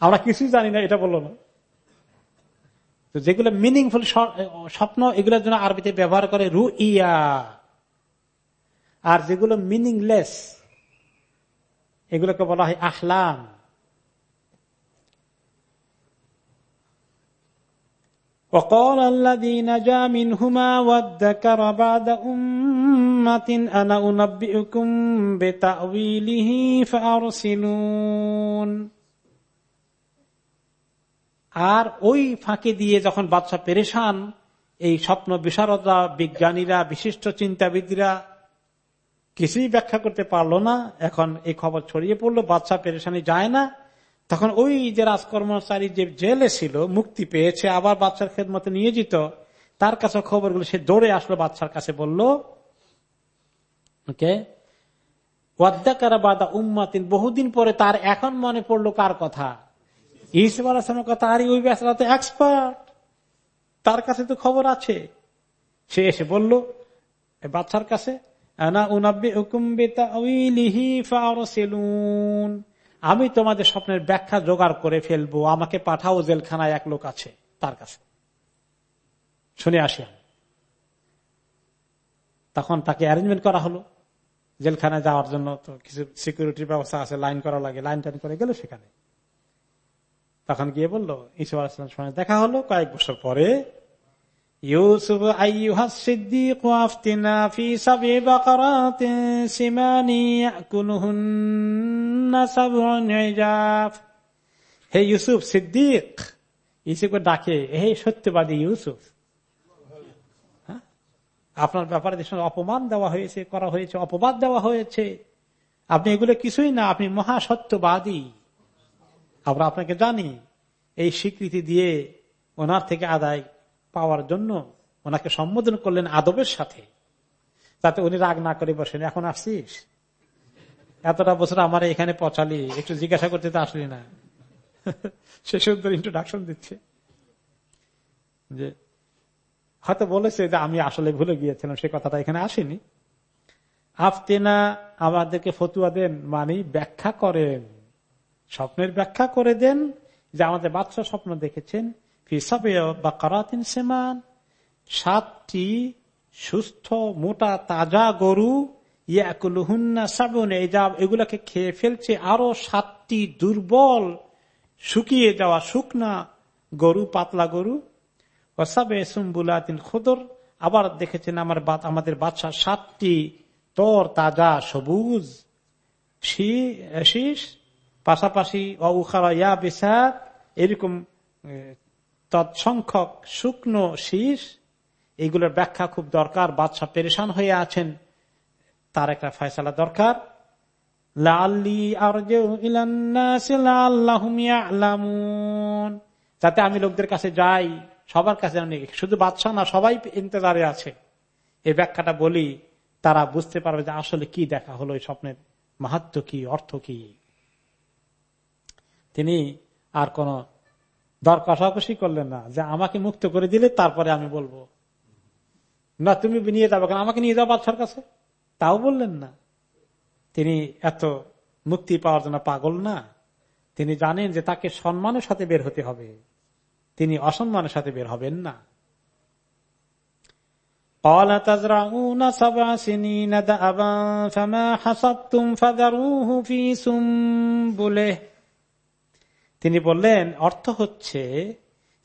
আমরা কিছুই জানি না, এটা বলল না। তো যেগুলো মিনিংফুল স্বপ্ন, এগুলোর জন্য আরবিতে ব্যবহার করে রু ইয়া আর যেগুলো মিনিংলেস এগুলোকে বলা হয় আহলাম। وقال الذي نجا منهما وادكر بعد أمة أنا أنبئكم بتأويله فأرسلون আর ওই ফাঁকে দিয়ে যখন বাদশাহ পেরেশান এই স্বপ্ন বিশারদরা বিজ্ঞানীরা বিশিষ্ট চিন্তাবিদরা কিছুই ব্যাখ্যা করতে পারলো না এখন এই খবর ছড়িয়ে পড়লো বাদশাহ পেরেশানি যায় না তখন ওই যে রাজকর্মচারী যে জেলে ছিল, মুক্তি পেয়েছে, আবার বাচ্চার খেদমতে যেত তার কাছে খবরগুলো সে দৌড়ে আসলো বাচ্চার কাছে বলল, ওকে বাদা উম্মাতিন, বহুদিন পরে তার এখন মনে পড়ল কার কথা? কথা ওই এক্সপার্ট তার কাছে তো খবর আছে। সে এসে বলল বাচ্চার কাছে আমি তোমাদের স্বপ্নের ব্যাখ্যা জোগাড় করে ফেলব। আমাকে পাঠাও জেলখানায় এক লোক আছে তার কাছে। শুনে আসি তখন তাকে অ্যারেঞ্জমেন্ট করা হলো। জেলখানায় যাওয়ার জন্য তো কিছু সিকিউরিটির ব্যবস্থা আছে লাইন করা লাগে। লাইন টাইন করে গেল সেখানে। তখন গিয়ে বলল ইসুফ সঙ্গে দেখা হলো। কয়েক বছর পরে, ইউসুফ সিদ্দিক হে ইউসুফ সিদ্দিক, ইউসুফকে ডাকে, হে সত্যবাদী ইউসুফ হ্যাঁ? আপনার ব্যাপারে যে অপমান দেওয়া হয়েছে, করা হয়েছে, অপবাদ দেওয়া হয়েছে, আপনি এগুলো কিছুই না, আপনি মহাসত্যবাদী আমরা আপনাকে জানি, এই স্বীকৃতি দিয়ে ওনার থেকে আদায় পাওয়ার জন্য ওনাকে সম্বোধন করলেন আদবের সাথে। তাতে উনি রাগ না করে বসেন, এখন আসছিস? এতটা বছর আমার এখানে পচালি, একটু জিজ্ঞাসা করতে তো আসলি না। সে সুন্দর ইন্ট্রোডাকশন দিচ্ছে। যে, হয়তো বলেছে যে আমি আসলে ভুলে গিয়েছিলাম, সে কথাটা এখানে আসেনি। আফতেনা আমাদেরকে ফতুয়া দেন মানে ব্যাখ্যা করেন। স্বপ্নের ব্যাখ্যা করে দেন যে আমাদের বাচ্চা স্বপ্ন দেখেছেন। সেমান, সাতটি সুস্থ মোটা তাজা গরু ইয়াকুলহুন্না সাবন এগুলাকে খেয়ে ফেলছে আরও সাতটি দুর্বল শুকিয়ে যাওয়া শুকনা গরু, পাতলা গরু। ওসাবে সুম্বুলাতিন খুদর, আবার দেখেছেন আমার আমাদের বাচ্চা সাতটি তর তাজা সবুজ শীষ, পাশাপাশি ইয়া এরকম তৎসংখ্যক শুকনো শীষ। এগুলোর ব্যাখ্যা খুব দরকার, বাদশাহ পেরেশান হয়ে আছেন। তার একটা ফয়সালা দরকার। যাতে আমি লোকদের কাছে যাই, সবার কাছে শুধু বাদশাহ না, সবাই ইন্তজারে আছে। এই ব্যাখ্যাটা বলি, তারা বুঝতে পারবে যে আসলে কি দেখা হলো, এই স্বপ্নের মাহাত্ম কি, অর্থ কি। তিনি আর কোন দর কষাকষি করলেন না, যে আমাকে মুক্ত করে দিলে তারপরে আমি বলব। না, তুমি নিয়ে যাবে কেন? আমাকে নিয়ে যাও বাদশার কাছে। তাও বললেন না। তিনি এত মুক্তি পাওয়ার জন্য পাগল না। তিনি জানেন যে তাকে সম্মানের সাথে বের হতে হবে। তিনি অসম্মানের সাথে বের হবেন না। তিনি বললেন, অর্থ হচ্ছে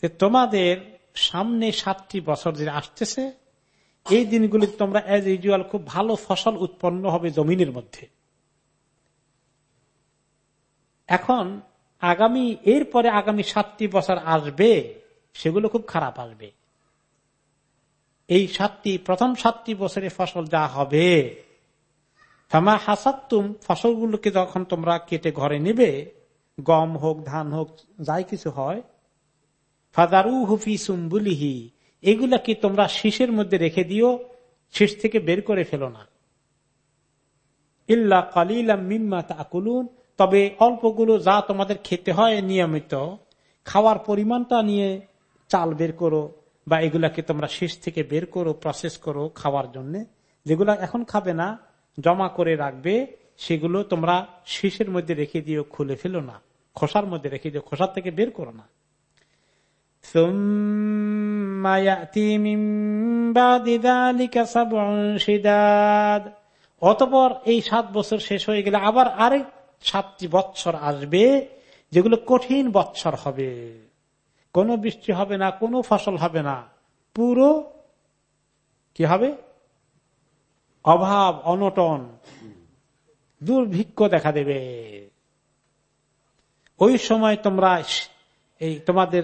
যে তোমাদের সামনে সাতটি বছর যে আসতেছে এই দিনগুলি তোমরা এজ ইউজুয়াল খুব ভালো ফসল উৎপন্ন হবে জমিনের মধ্যে। এখন আগামী, এরপরে আগামী সাতটি বছর আসবে, সেগুলো খুব খারাপ আসবে। এই সাতটি, প্রথম সাতটি বছরে ফসল যা হবে, ফামা হাসাত্তুম ফসলগুলোকে যখন তোমরা কেটে ঘরে নেবে, গম হোক, ধান হোক, যাই কিছু হয় ফাদারু হুফি সুম্বুলিহি এগুলাকে তোমরা শীষের মধ্যে রেখে দিও, শীষ থেকে বের করে ফেলো না। ইল্লা কালিলাম মিম্মা তাকুলুন, তবে অল্পগুলো যা তোমাদের খেতে হয় নিয়মিত, খাওয়ার পরিমাণটা নিয়ে চাল বের করো, বা এগুলাকে তোমরা শীষ থেকে বের করো প্রসেস করো খাওয়ার জন্য। যেগুলা এখন খাবে না, জমা করে রাখবে, সেগুলো তোমরা শীষের মধ্যে রেখে দিও, খুলে ফেলো না। খোসার মধ্যে রেখে দিও খোসার থেকে বের করো না। অতপর এই সাত বছর শেষ হয়ে গেলে আবার আরেক সাতটি বৎসর আসবে, যেগুলো কঠিন বৎসর হবে। কোনো বৃষ্টি হবে না, কোনো ফসল হবে না। পুরো কি হবে? অভাব, অনটন, দুর্ভিক্ষ দেখা দেবে। ওই সময় তোমরা এই তোমাদের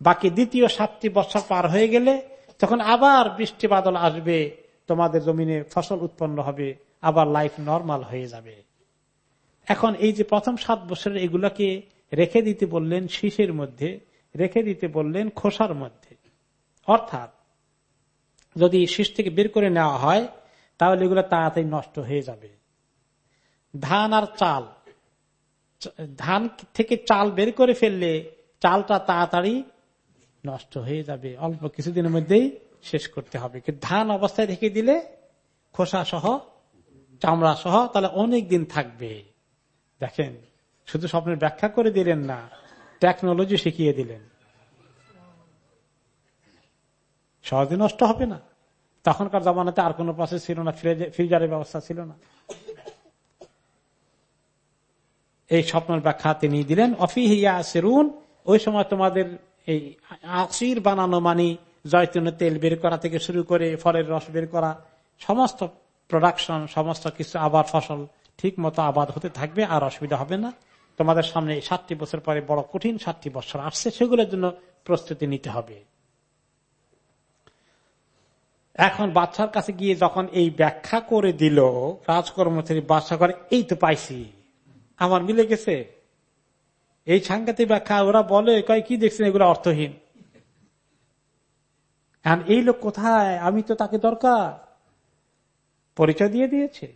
বাকি দ্বিতীয় সাতটি বছর পার হয়ে গেলে তখন আবার বৃষ্টি বাদল আসবে, তোমাদের জমিনে ফসল উৎপন্ন হবে, আবার লাইফ নর্মাল হয়ে যাবে। এখন এই যে প্রথম সাত বছরের এগুলাকে রেখে দিতে বললেন শীষের মধ্যে, রেখে দিতে বললেন খোসার মধ্যে। অর্থাৎ, যদি শীষ থেকে বের করে নেওয়া হয়, তাহলে এগুলো তাড়াতাড়ি নষ্ট হয়ে যাবে। ধান আর চাল ধান থেকে চাল বের করে ফেললে চালটা তাড়াতাড়ি নষ্ট হয়ে যাবে। অল্প কিছুদিনের মধ্যেই শেষ করতে হবে। ধান অবস্থায় রেখে দিলে খোসা সহ, চামড়া সহ তাহলে অনেক দিন থাকবে। দেখেন, শুধু স্বপ্নের ব্যাখ্যা করে দিলেন না টেকনোলজি শিখিয়ে দিলেন। সহজে নষ্ট হবে না। তখনকার জমানাতে আর কোন প্রসেস ছিল না ফ্রিজারের ব্যবস্থা ছিল না। এই স্বপ্নের ব্যাখ্যা তিনি দিলেন, অফিহিয়া সেরুন ওই সময় তোমাদের এই আসির বানানো মানে জয়তুনের তেল বের করা থেকে শুরু করে ফলের রস বের করা, সমস্ত প্রোডাকশন সমস্ত কিছু আবার ফসল ঠিক মতো আবাদ হতে থাকবে, আর অসুবিধা হবে না। তোমাদের সামনে সাতটি বছর পরে বড় কঠিন সাতটি বছর আসছে, সেগুলোর জন্য প্রস্তুতি নিতে হবে। এখন বাচ্চার কাছে গিয়ে যখন এই ব্যাখ্যা করে দিল, রাজকর্মচারী বাচ্চা করে এই তো পাইছি। আমার মিলে গেছে। এই সাংঘাতিক ব্যাখ্যা, ওরা বলে, কয়, কি দেখছেন? এগুলো অর্থহীন। কারণ এই লোক কোথায়? আমি তো তাকে দরকার। পরিচয় দিয়ে দিয়েছে।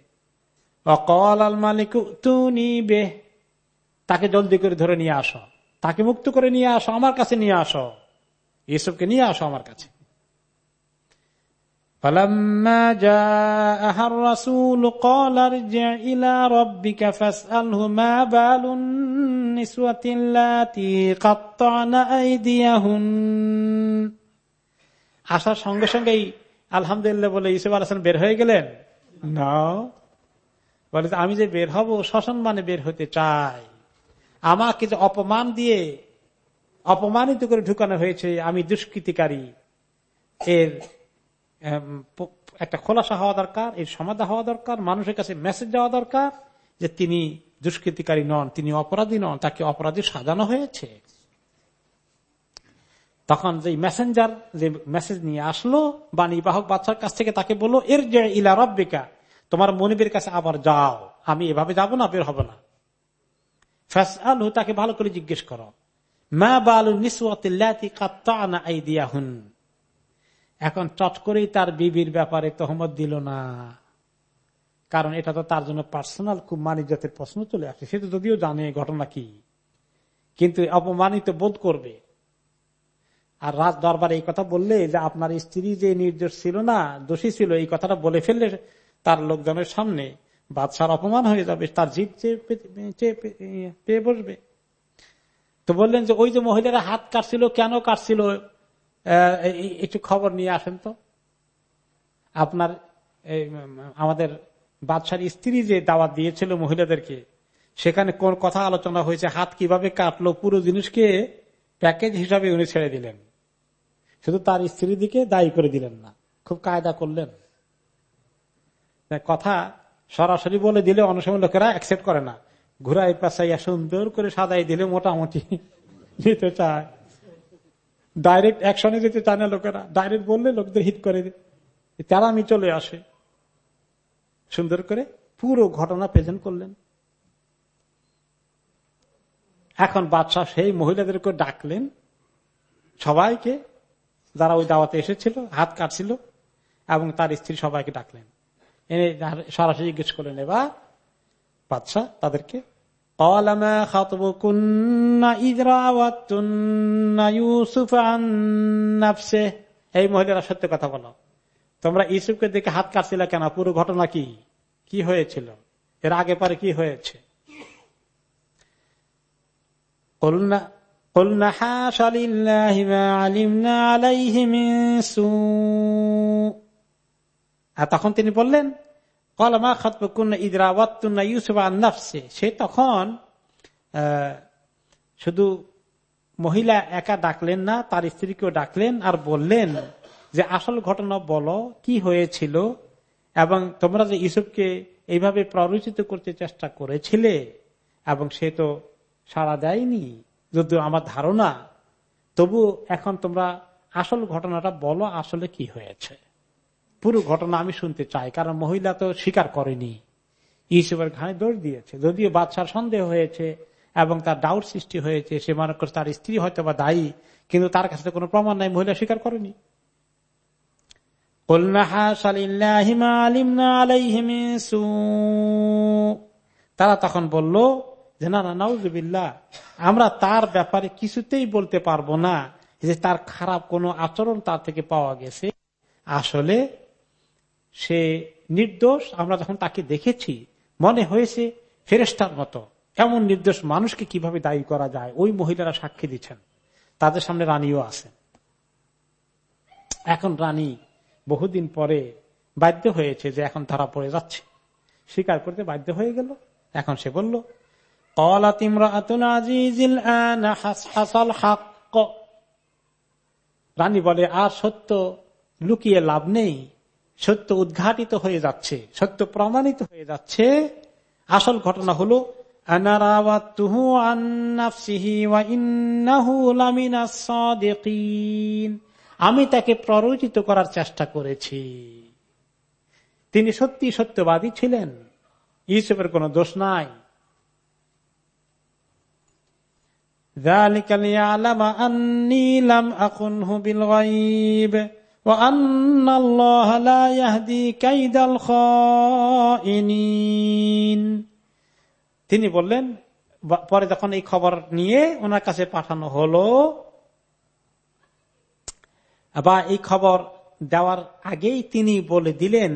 অকল আল মালিক তুনি বে, তাকে জলদি করে ধরে নিয়ে আস। তাকে মুক্ত করে নিয়ে আস, আমার কাছে নিয়ে আস। এসবকে নিয়ে আস আমার কাছে। ইলা রব্বিকা ফাসআলহু মা বালুন النسوة اللاتي قطعن أيديهن আসার সঙ্গে সঙ্গেই আলহামদুলিল্লাহ বলে ইসুফ আলহান বের হয়ে গেলেন না বলে যে আমি যে বের হব শ্মশান মানে বের হতে চাই আমাকে যে অপমান দিয়ে অপমানিত করে ঢুকানো হয়েছে আমি দুষ্কৃতিকারী এর একটা খোলাসা হওয়া দরকার এর সমাধা হওয়া দরকার মানুষের কাছে মেসেজ দেওয়া দরকার যে তিনি দুষ্কৃতিকারী নন, তিনি অপরাধী নন, তাকে অপরাধী সাজানো হয়েছে। তখন যে মেসেঞ্জার যে মেসেজ নিয়ে আসলো, বাণী বাহক বাচ্চার কাছ থেকে তাকে বলল এর যে ইলা রব্বিকা, তোমার মনিবের কাছে আবার যাও, আমি এভাবে যাব না, বের হব না। তাকে ভালো করে জিজ্ঞেস করো, মা বালু এখন চট করেই তার বিবির ব্যাপারে তহমত দিল না। কারণ এটা তো তার জন্য পার্সোনাল খুব মানিজ্যতের প্রশ্ন চলে আসে। সে তো যদিও জানে ঘটনা কি। কিন্তু অপমানিত বোধ করবে। আর রাজ দরবারে এই কথা বললে যে আপনার স্ত্রী যে নির্দোষ ছিল না, দোষী ছিল, এই কথাটা বলে ফেললে তার লোকজনের সামনে বাদশার অপমান হয়ে যাবে, তার জিপ পেয়ে বসবে। তো বললেন যে ওই যে মহিলারা হাত কাটছিল, কেন কাটছিল? একটু খবর নিয়ে আসেন তো। আপনার আমাদের বাদশার স্ত্রী যে দাওয়াত দিয়েছিল মহিলাদেরকে, সেখানে কোন কথা আলোচনা হয়েছে, হাত কীভাবে কাটলো, পুরো জিনিসকে প্যাকেজ হিসাবে উনি ছেড়ে দিলেন। শুধু তার স্ত্রীর দিকে দায়ী করে দিলেন না, খুব কায়দা করলেন। কথা সরাসরি বলে দিলে অনেক সময় লোকেরা অ্যাকসেপ্ট করে না। ঘুরাই পাশাইয়া সুন্দর করে সাজাই দিলে মোটামুটি যেতে চায়। ডাইরেক্ট অ্যাকশনে যেতে চায় না লোকেরা। ডাইরেক্ট বললে লোকদের হিট করে তারা আমি চলে আসে। সুন্দর করে পুরো ঘটনা প্রেজেন্ট করলেন। এখন বাদশাহ সেই মহিলাদেরকে ডাকলেন। সবাইকে যারা ওই দাওয়াতে এসেছিল হাত কাটছিল এবং তার স্ত্রী সবাইকে ডাকলেন। এনে সরাসরি জিজ্ঞেস করলেন এবার বাদশাহ তাদেরকে? এই মহিলারা সত্য কথা বলো। তোমরা ইসুফকে দেখে হাত কাটছিল কেন পুরো ঘটনা কি কি হয়েছিল এর আগে পরে কি হয়েছে قلنا حاش لله ما علمنا عليه من سوء আর তখন তিনি বললেন কলমা খতবকুন্না ইদরাওয়াত্তুন্না ইউসুফ নাফসে সে তখন শুধু মহিলা একা ডাকলেন না তার স্ত্রীকেও ডাকলেন আর বললেন যে আসল ঘটনা বলো, কি হয়েছিল, এবং তোমরা যে ইউসুফকে এইভাবে প্ররোচিত করতে চেষ্টা করেছিলে, এবং সে তো সাড়া দেয়নি, যদিও আমার ধারণা, তবু এখন তোমরা আসল ঘটনাটা বলো, আসলে কি হয়েছে। পুরো ঘটনা আমি শুনতে চাই, কারণ মহিলা তো স্বীকার করেনি। ইসুফের ঘাড়ে দোষ দিয়েছে, যদিও বাচ্চার সন্দেহ হয়েছে, এবং তার ডাউট সৃষ্টি হয়েছে, সে মনে করছে তার স্ত্রী হয়তো বা দায়ী, কিন্তু তার কাছে কোনো প্রমাণ নাই, মহিলা স্বীকার করেনি। তারা তখন বলল, যে না না নাউজুবিল্লা আমরা তার ব্যাপারে কিছুতেই বলতে পারব না যে তার খারাপ কোনো আচরণ তার থেকে পাওয়া গেছে। আসলে সে নির্দোষ, আমরা যখন তাকে দেখেছি, মনে হয়েছে ফেরেস্তার মতো। এমন নির্দোষ মানুষকে কীভাবে দায়ী করা যায়? ওই মহিলারা সাক্ষী দিচ্ছেন। তাদের সামনে রানীও আছে এখন রানী বহুদিন পরে বাধ্য হয়েছে যে এখন ধরা পড়ে যাচ্ছে। স্বীকার করতে বাধ্য হয়ে গেল। এখন সে বলল রানী বলে, আর সত্য লুকিয়ে লাভ নেই। সত্য উদ্ঘাটিত হয়ে যাচ্ছে, সত্য প্রমাণিত হয়ে যাচ্ছে। আসল ঘটনা হলো আমি তাকে প্ররোচিত করার চেষ্টা করেছি। তিনি সত্যি সত্যবাদী ছিলেন। ইসবের কোন দোষ নাই। তিনি বললেন, পরে যখন এই খবর নিয়ে ওনার কাছে পাঠানো হলো বা এই খবর দেওয়ার আগেই তিনি বলে দিলেন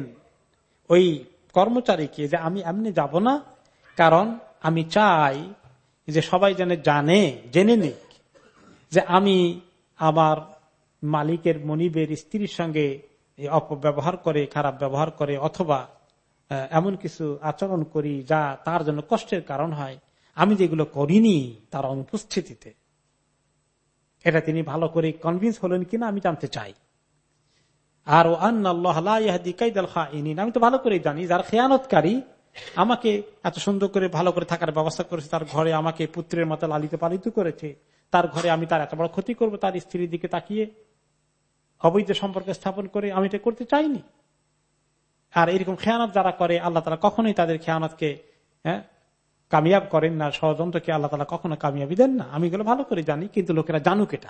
ওই কর্মচারীকে যে আমি এমনি যাব না, কারণ আমি চাই যে সবাই যেন জানে, জেনে নিক যে আমি আমার মালিকের মনিবের স্ত্রীর সঙ্গে অপব্যবহার করে, খারাপ ব্যবহার করে, অথবা এমন কিছু আচরণ করি যা তার জন্য কষ্টের কারণ হয়। আমি যেগুলো করিনি তার অনুপস্থিতিতে। এটা তিনি ভালো করে কনভিন্স হলেন কিনা আমি জানতে চাই। আর ও আমি তো ভালো করে জানি, যার খেয়ানতকারী আমাকে এত সুন্দর করে ভালো করে থাকার ব্যবস্থা করেছে, তার ঘরে আমাকে পুত্রের মতো লালিত পালিত করেছে, তার ঘরে আমি তার এত বড় ক্ষতি করব, তার স্ত্রীর দিকে তাকিয়ে অবৈধ সম্পর্ক স্থাপন করে আমি এটা করতে চাইনি। আর এরকম খেয়ানত যারা করে, আল্লাহ তারা কখনোই তাদের খেয়ানতকে হ্যাঁ কামিয়াব করেন না ষড়যন্ত্রকে আল্লাহ তালা কখনো কামিয়াবি দেন না? আমি এগুলো ভালো করে জানি, কিন্তু লোকেরা জানুক এটা।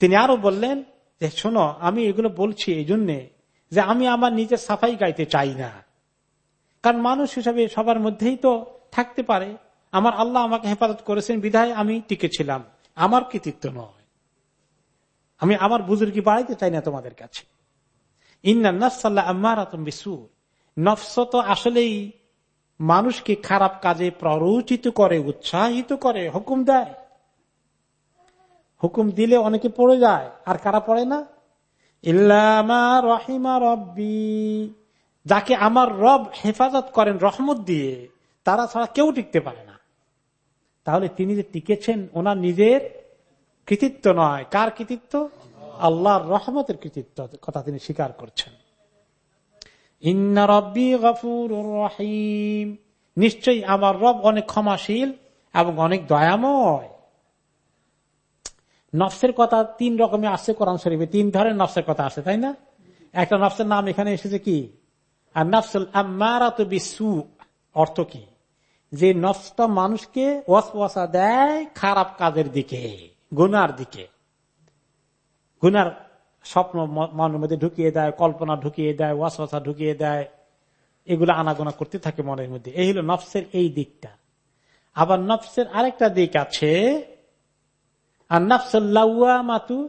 তিনি আরও বললেন যে, শোনো, আমি এগুলো বলছি এই জন্যে যে, আমি আমার নিজের সাফাই গাইতে চাই না। কারণ মানুষ হিসাবে সবার মধ্যেই তো থাকতে পারে। আমার আল্লাহ আমাকে হেফাজত করেছেন, বিধায় আমি টিকে ছিলাম। আমার কৃতিত্ব নয়। আমি আমার বুজুর্গি বাড়াইতে চাই না তোমাদের কাছে। আসলেই মানুষকে খারাপ কাজে প্ররোচিত করে, উৎসাহিত করে, হুকুম দেয়। হুকুম দিলে অনেকে পড়ে যায়, আর কারা পড়ে না? ইল্লামা রহিমা রব্বি। যাকে আমার রব হেফাজত করেন, রহমত দিয়ে, তারা ছাড়া কেউ টিকতে পারে না। তাহলে তিনি যে টিকেছেন, ওনার নিজের কৃতিত্ব নয়। কার কৃতিত্ব? আল্লাহর রহমতের কৃতিত্ব কথা তিনি স্বীকার করছেন। ইন্না রব্বি গফুর রহিম। নিশ্চয়ই আমার রব অনেক ক্ষমাশীল এবং অনেক দয়াময়। নফসের কথা তিন রকমের আসছে কোরআন শরীফে। তিন ধরনের নফসের কথা আছে তাই না? একটা নফসের নাম এখানে এসেছে কি? আর নফসুল আম্মারাত বিসু অর্থ কি? যে নফসটা মানুষকে ওয়াসওয়াসা দেয় খারাপ কাজের দিকে, গুনার দিকে। গুনার স্বপ্ন মনের মধ্যে ঢুকিয়ে দেয়, কল্পনা ঢুকিয়ে দেয়, ওয়াসওয়াসা ঢুকিয়ে দেয়, এগুলো আনাগোনা করতে থাকে মনের মধ্যে। এই হলো নফসের এই দিকটা। আবার নফসের আরেকটা দিক আছে আর নাফসুল্লাউমাতু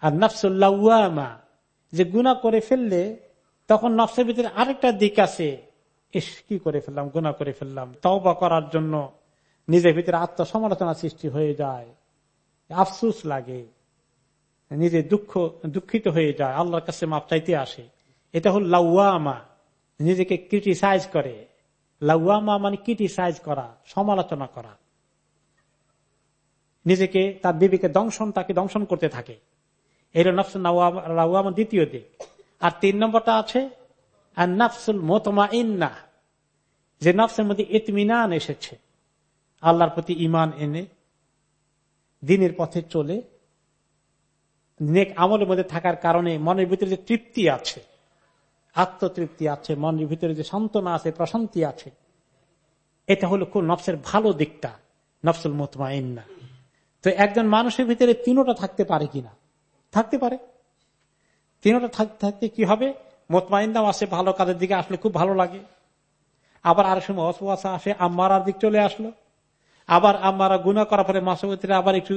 আর নাফসুল্লাউমা যে গুণা করে ফেললে তখন নফসের ভিতরে আরেকটা দিক আছে। কি করে ফেললাম গুণা করে ফেললাম। তওবা করার জন্য নিজের ভিতরে আত্মসমালোচনা সৃষ্টি হয়ে যায়। আফসুস লাগে। নিজে দুঃখ, দুঃখিত হয়ে যায়। আল্লাহর কাছে মাপ চাইতে আসে। এটা হল লাউয়ামা নিজেকে ক্রিটিসাইজ করে। লাউয়ামা মানে ক্রিটিসাইজ করা, সমালোচনা করা। নিজেকে, তার বিবেকে দংশন, তাকে দংশন করতে থাকে। এর নফস লাউয়ামা দ্বিতীয় দিক। আর তিন নম্বরটা আছে আর নফসুল মোতমা ইন্না যে নফসের মধ্যে ইতমিনান এসেছে। আল্লাহর প্রতি ইমান এনে দিনের পথে চলে, নেক আমলের মধ্যে থাকার কারণে মনের ভিতরে যে তৃপ্তি আছে, আত্মতৃপ্তি আছে, মনের ভিতরে যে সান্ত্বনা আছে, প্রশান্তি আছে, এটা হলো খুব নফসের ভালো দিকটা, নফসুল মোতমা ইন্না তো একজন মানুষের ভিতরে তিনোটা থাকতে পারে কিনা? থাকতে পারে। তিনোটা থাকতে থাকতে কি হবে? মোতমাইন্দাও আসে ভালো কাজের দিকে আসলে খুব ভালো লাগে। আবার আর সময় অসুয়াশা আসে, আম্মারার দিক চলে আসলো। আবার আম্মারা গুণা করার পরে মাসবতীরা আবার একটু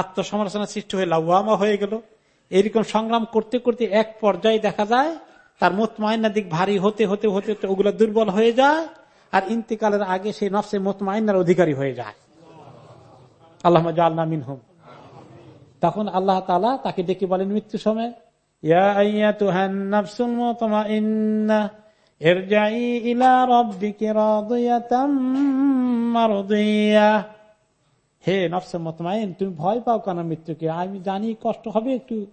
আত্মসমালোচনা সৃষ্টি হয়ে লাউমা হয়ে গেল। এরকম সংগ্রাম করতে করতে এক পর্যায়ে দেখা যায়, তার মোতমাইনার দিক ভারী হতে হতে হতে হতে ওগুলো দুর্বল হয়ে যায়, আর ইন্তিকালের আগে সেই নফসে মোতমাইনার অধিকারী হয়ে যায়। আল্লাহ আল্লাহ মিনহুম। তখন আল্লাহ তালা তাকে ডেকে বলেন, মৃত্যু সময় হে নফসে মতমাইন, তুমি ভয় পাও কেন মৃত্যুকে? আমি জানি কষ্ট হবে একটু।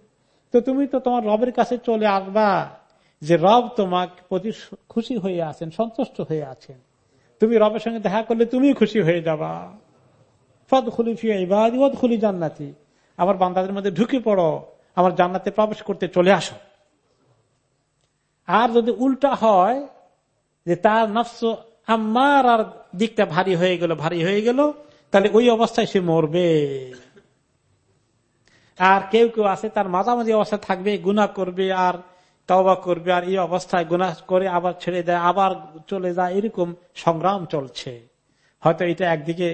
তো তুমি তো তোমার রবের কাছে চলে আসবা যে রব তোমার প্রতি খুশি হয়ে আছেন, সন্তুষ্ট হয়ে আছেন। তুমি রবের সঙ্গে দেখা করলে তুমি খুশি হয়ে যাবা। ফদ খুলি ফিয়া ইবাদ খুলি জান্নাতি। আমার বান্দাদের মধ্যে ঢুকে পড়ো। আমার জান্নাতে প্রবেশ করতে চলে আসো। আর যদি উল্টা হয়, যে তার নফস আমার আর দিকটা ভারী হয়ে গেল, ভারী হয়ে গেল, তাহলে ওই অবস্থায় সে মরবে। আর কেউ কেউ আছে, তার মাঝামাঝি অবস্থা থাকবে গুণা করবে, আর তবা করবে, আর এই অবস্থায় গুণা করে আবার ছেড়ে দেয়, আবার চলে যায়, এরকম সংগ্রাম চলছে। হয়তো এটা একদিকে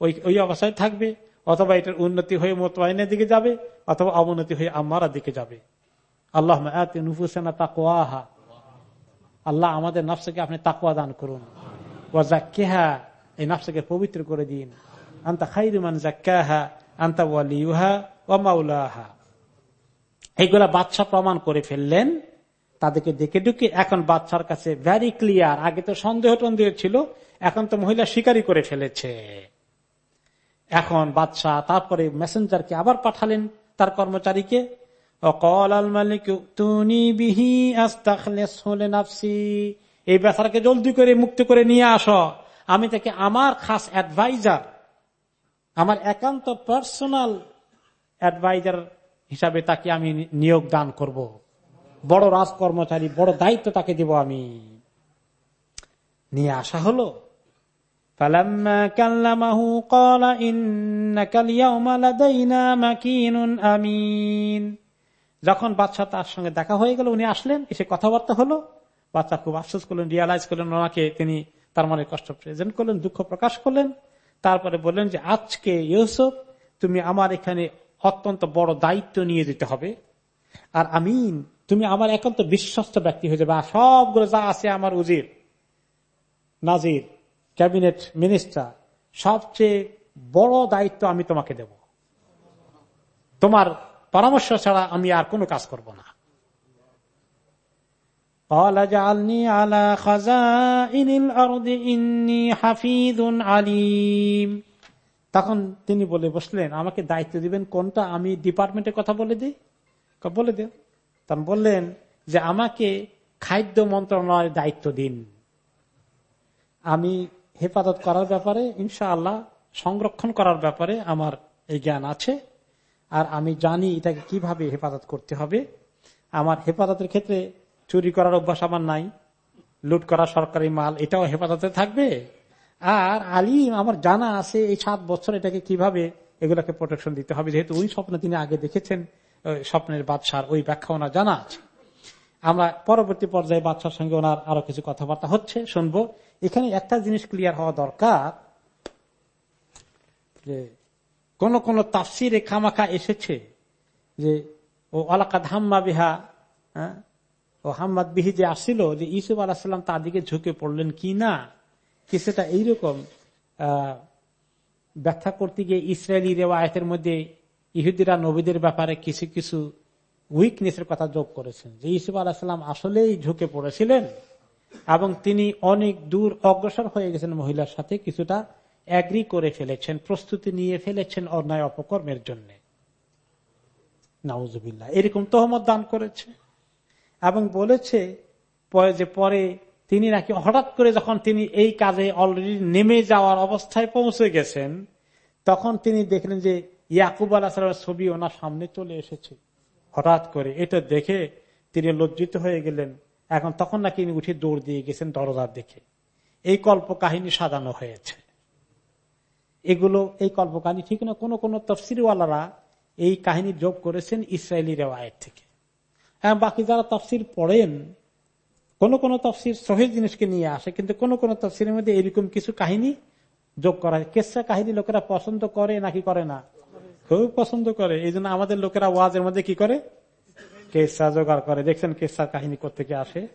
ওই ওই অবস্থায় থাকবে অথবা এটার উন্নতি হয়ে মোতবাইনের দিকে যাবে, অথবা অবনতি হয়ে আমারা দিকে যাবে। আল্লাহ নুফুসানা তাকোয়াহা আল্লাহ আমাদের নফসকে আপনি তাকুয়া দান করুন। এই নফসকে পবিত্র করে দিন। আন্তা এইগুলা প্রমাণ করে ফেললেন। তাদেরকে দেখে ঢুকে এখন বাচ্চার কাছে ভ্যারি ক্লিয়ার আগে তো সন্দেহ টন্দেহ ছিল, এখন তো মহিলা স্বীকারই করে ফেলেছে। এখন বাদশাহ তারপরে মেসেঞ্জারকে আবার পাঠালেন তার কর্মচারীকে। এই বেচারাকে জলদি করে মুক্ত করে নিয়ে আস। আমি তাকে আমার খাস অ্যাডভাইজার আমার একান্ত পার্সোনাল অ্যাডভাইজার হিসাবে তাকে আমি নিয়োগ দান করব। বড় রাজ কর্মচারী বড় দায়িত্ব তাকে দেব আমি। নিয়ে আসা হলো। যখন বাচ্চা তার সঙ্গে দেখা হয়ে গেল, উনি আসলেন, এসে কথাবার্তা হলো। বাচ্চা খুব আফসোস করলেন রিয়ালাইজ করলেন ওনাকে, তিনি তার মনে কষ্ট প্রেজেন্ট করলেন, দুঃখ প্রকাশ করলেন। তারপরে বললেন যে, আজকে ইউসুফ, তুমি আমার এখানে অত্যন্ত বড় দায়িত্ব নিয়ে দিতে হবে। আর আমিন, তুমি আমার একান্ত বিশ্বস্ত ব্যক্তি হয়ে যাবে, আর সবগুলো যা আছে আমার উজির, নাজির। ক্যাবিনেট মিনিস্টার সবচেয়ে বড় দায়িত্ব আমি তোমাকে দেব। তোমার পরামর্শ ছাড়া আমি আর কোনো কাজ করব না। আলিম তখন তিনি বলে বসলেন আমাকে দায়িত্ব দিবেন কোনটা? আমি ডিপার্টমেন্টের কথা বলে দিই। বলে দেন তখন বললেন যে আমাকে খাদ্য মন্ত্রণালয়ের দায়িত্ব দিন। আমি হেফাজত করার ব্যাপারে ইনশা আল্লাহ সংরক্ষণ করার ব্যাপারে আমার এই জ্ঞান আছে। আর আমি জানি এটাকে কীভাবে হেফাজত করতে হবে। আমার হেফাজতের ক্ষেত্রে চুরি করার অভ্যাস আমার নাই। লুট করা সরকারি মাল, এটাও হেফাজতে থাকবে। আর আলিম, আমার জানা আছে এই সাত বছর এটাকে কীভাবে এগুলাকে প্রোটেকশন দিতে হবে। যেহেতু ওই স্বপ্ন তিনি আগে দেখেছেন স্বপ্নের বাদশার ওই ব্যাখ্যা জানা আছে। আমরা পরবর্তী পর্যায়ে বাদশার সঙ্গে ওনার আরও কিছু কথাবার্তা হচ্ছে শুনব। এখানে একটা জিনিস ক্লিয়ার হওয়া দরকার যে কোন কোন তাফসিরে খামাখা এসেছে যে ও আলাকা ধাম্মা বিহা হ্যাঁ, ও হাম্মাদ বিহি যে আসছিল যে ইসুফ আলাহাম তার দিকে ঝুঁকে পড়লেন কি না? কিছুটা এইরকম ব্যাখ্যা করতে গিয়ে ইসরায়েলি রেওয়ায়তের মধ্যে ইহুদিরা নবীদের ব্যাপারে কিছু কিছু উইকনেসের কথা যোগ করেছেন। যে ইসুফ আলাহাম আসলেই ঝুঁকে পড়েছিলেন এবং তিনি অনেক দূর অগ্রসর হয়ে গেছেন মহিলার সাথে, কিছুটা অ্যাগ্রি করে ফেলেছেন, প্রস্তুতি নিয়ে ফেলেছেন অন্যায় অপকর্মের জন্য। নাউজুবিল্লা এরকম তহমত দান করেছে এবং বলেছে যে পরে তিনি নাকি হঠাৎ করে যখন তিনি এই কাজে অলরেডি নেমে যাওয়ার অবস্থায় পৌঁছে গেছেন, তখন তিনি দেখলেন যে ইয়াকুব আলাহ ছবি ওনার সামনে চলে এসেছে। হঠাৎ করে। এটা দেখে তিনি লজ্জিত হয়ে গেলেন। এখন তখন নাকি তিনি উঠে দৌড় দিয়ে গেছেন দরজার দেখে এই কল্প কাহিনী সাজানো হয়েছে। এগুলো, এই কল্প কাহিনী ঠিক না, কোন কোনো তফসিরওয়ালারা এই কাহিনী যোগ করেছেন ইসরায়েলি রেওয়ায়ের থেকে। হ্যাঁ বাকি যারা তফসির পড়েন, কোন কোন তফসির সহি জিনিসকে নিয়ে আসে, কিন্তু কোন কোন তফসিরের মধ্যে এরকম কিছু কাহিনী যোগ করা হয়। কেসা কাহিনী লোকেরা পছন্দ করে নাকি করে না? খুব পছন্দ করে। এই আমাদের লোকেরা ওয়াজের মধ্যে কি করে? কেসা জোগাড় করে। দেখছেন কেসার কাহিনী থেকে আসে?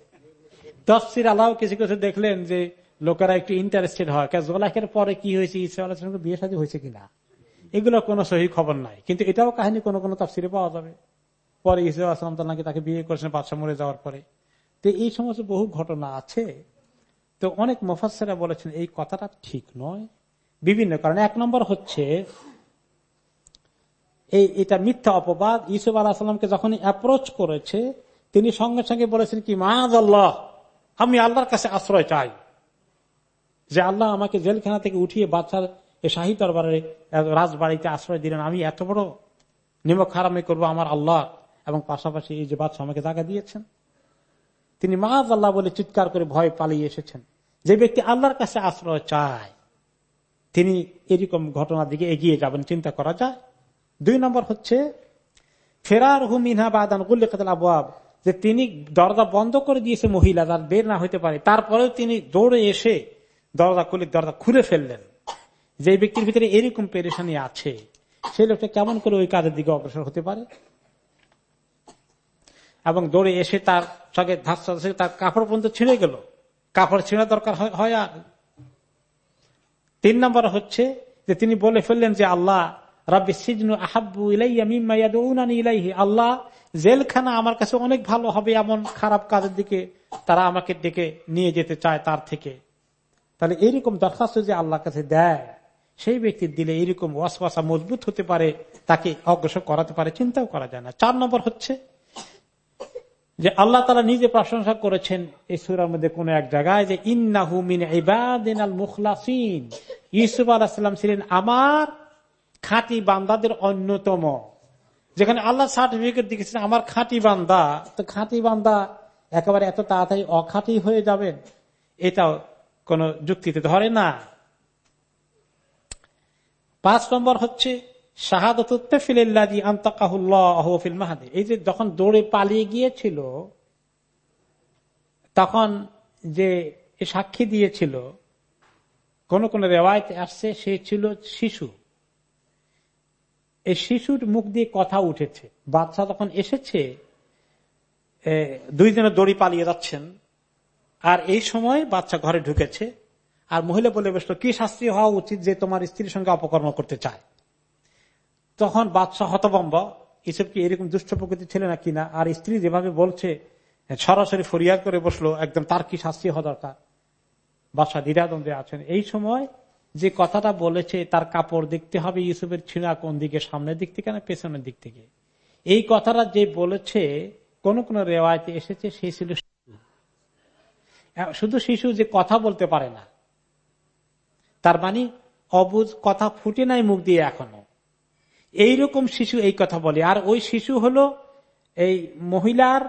তফসির আলাও কিছু কিছু দেখলেন যে লোকেরা একটু ইন্টারেস্টেড হয়। জোলাখের পরে কি হয়েছে ইসা আল্লাহ বিয়ে সাথে হয়েছে কিনা? এগুলো কোনো সহি খবর নাই। কিন্তু এটাও কাহিনী কোনো কোনো তফসিরে পাওয়া যাবে। পরে ইসা আসলাম নাকি তাকে বিয়ে করেছেন বাদশাহ মরে যাওয়ার পরে। তো এই সমস্ত বহু ঘটনা আছে। তো অনেক মোফাসেরা বলেছেন, এই কথাটা ঠিক নয়। বিভিন্ন কারণে। এক নম্বর হচ্ছে এই, এটা মিথ্যা অপবাদ। ইসুফ আলাহামকে যখন অ্যাপ্রোচ করেছে, তিনি সঙ্গে সঙ্গে বলেছেন কি মাজ আল্লাহ আমি আল্লাহর কাছে আশ্রয় চাই। যে আল্লাহ আমাকে জেলখানা থেকে উঠিয়ে বাচ্চার শাহী দরবারে রাজবাড়িতে আশ্রয় দিলেন। আমি এত বড় নিমক হারামে করব আমার আল্লাহ এবং পাশাপাশি এই যে বাচ্চা আমাকে জায়গা দিয়েছেন। তিনি মাজ আল্লাহ বলে চিৎকার করে ভয় পালিয়ে এসেছেন। যে ব্যক্তি আল্লাহর কাছে আশ্রয় চায়, তিনি এরকম ঘটনার দিকে এগিয়ে যাবেন, চিন্তা করা যায়। দুই নম্বর হচ্ছে ফেরার হুমিনহা বাদান গুল্লিকাতাল আবুয়াব যে তিনি দরজা বন্ধ করে দিয়েছে মহিলা, তার বের না হইতে পারে। তারপরেও তিনি দৌড়ে এসে দরজা খুলে দরজা খুলে ফেললেন। যে ব্যক্তির ভিতরে এরকম পেরেশানি আছে, সেই লোকটা কেমন করে ওই কাজের দিকে অগ্রসর হতে পারে? এবং দৌড়ে এসে তার সঙ্গে তার কাপড় পর্যন্ত ছিঁড়ে গেল। কাপড় ছিঁড়া দরকার হয় আর? তিন নম্বর হচ্ছে যে তিনি বলে ফেললেন যে আল্লাহ রব্বি সিজনু আহাবু ইলাইহি। আল্লাহ, জেলখানা আমার কাছে অনেক ভালো হবে এমন খারাপ কাজের দিকে তারা আমাকে ডেকে নিয়ে যেতে চায় তার থেকে। তাহলে এইরকম দরখাস্ত যে আল্লাহ কাছে দেয়, সেই ব্যক্তির দিলে এইরকম ওয়াসওয়াসা মজবুত হতে পারে, তাকে অগ্রসর করাতে পারে, চিন্তাও করা যায় না। চার নম্বর হচ্ছে যে আল্লাহ তারা নিজে প্রশংসা করেছেন এই সুরার মধ্যে কোন এক জায়গায় যে, ইন্নাহু মিন ইবাদিন আল মুখলাসিন। ইউসুফ আলাহাম ছিলেন আমার খাঁটি বান্দাদের অন্যতম। যেখানে আল্লাহ সার্টিফিকেট দিয়েছিলেন আমার খাঁটি বান্দা। তো খাঁটি বান্দা একেবারে এত তাড়াতাড়ি অখাঁটি হয়ে যাবেন, এটাও কোন যুক্তিতে ধরে না। পাঁচ নম্বর হচ্ছে এই যে যখন দৌড়ে পালিয়ে গিয়েছিল, তখন যে সাক্ষী দিয়েছিল, কোন কোন রেওয়ায়ত আসছে, সে ছিল শিশু। এই শিশুর মুখ দিয়ে কথা উঠেছে। বাচ্চা তখন এসেছে দুই দিনে দড়ি পালিয়ে যাচ্ছেন। আর এই সময় বাচ্চা ঘরে ঢুকেছে। আর মহিলা বলে বসল, কি শাস্তি হওয়া উচিত যে তোমার স্ত্রীর সঙ্গে অপকর্ম করতে চায়? তখন বাদশাহ হতবম্ব এসব কি এরকম দুষ্ট প্রকৃতি ছিল না? কিনা আর স্ত্রী যেভাবে বলছে, সরাসরি ফরিয়াদ করে বসল, একদম তার কি শাস্তি হওয়া দরকার? বাসা দ্বিধাদ্বন্দ্বে আছেন। এই সময় যে কথাটা বলেছে, তার কাপড় দেখতে হবে, ইউসুফের ছিঁড়া কোন দিকে, সামনের দিক থেকে না পেছনের দিক থেকে? এই কথাটা যে বলেছে, কোন কোন রেওয়ায়তে এসেছে, সে ছিল শুধু শিশু যে কথা বলতে পারে না। তার মানে অবুজ কথা ফুটে নাই মুখ দিয়ে এখনও। এইরকম শিশু এই কথা বলে। আর ওই শিশু হলো এই মহিলার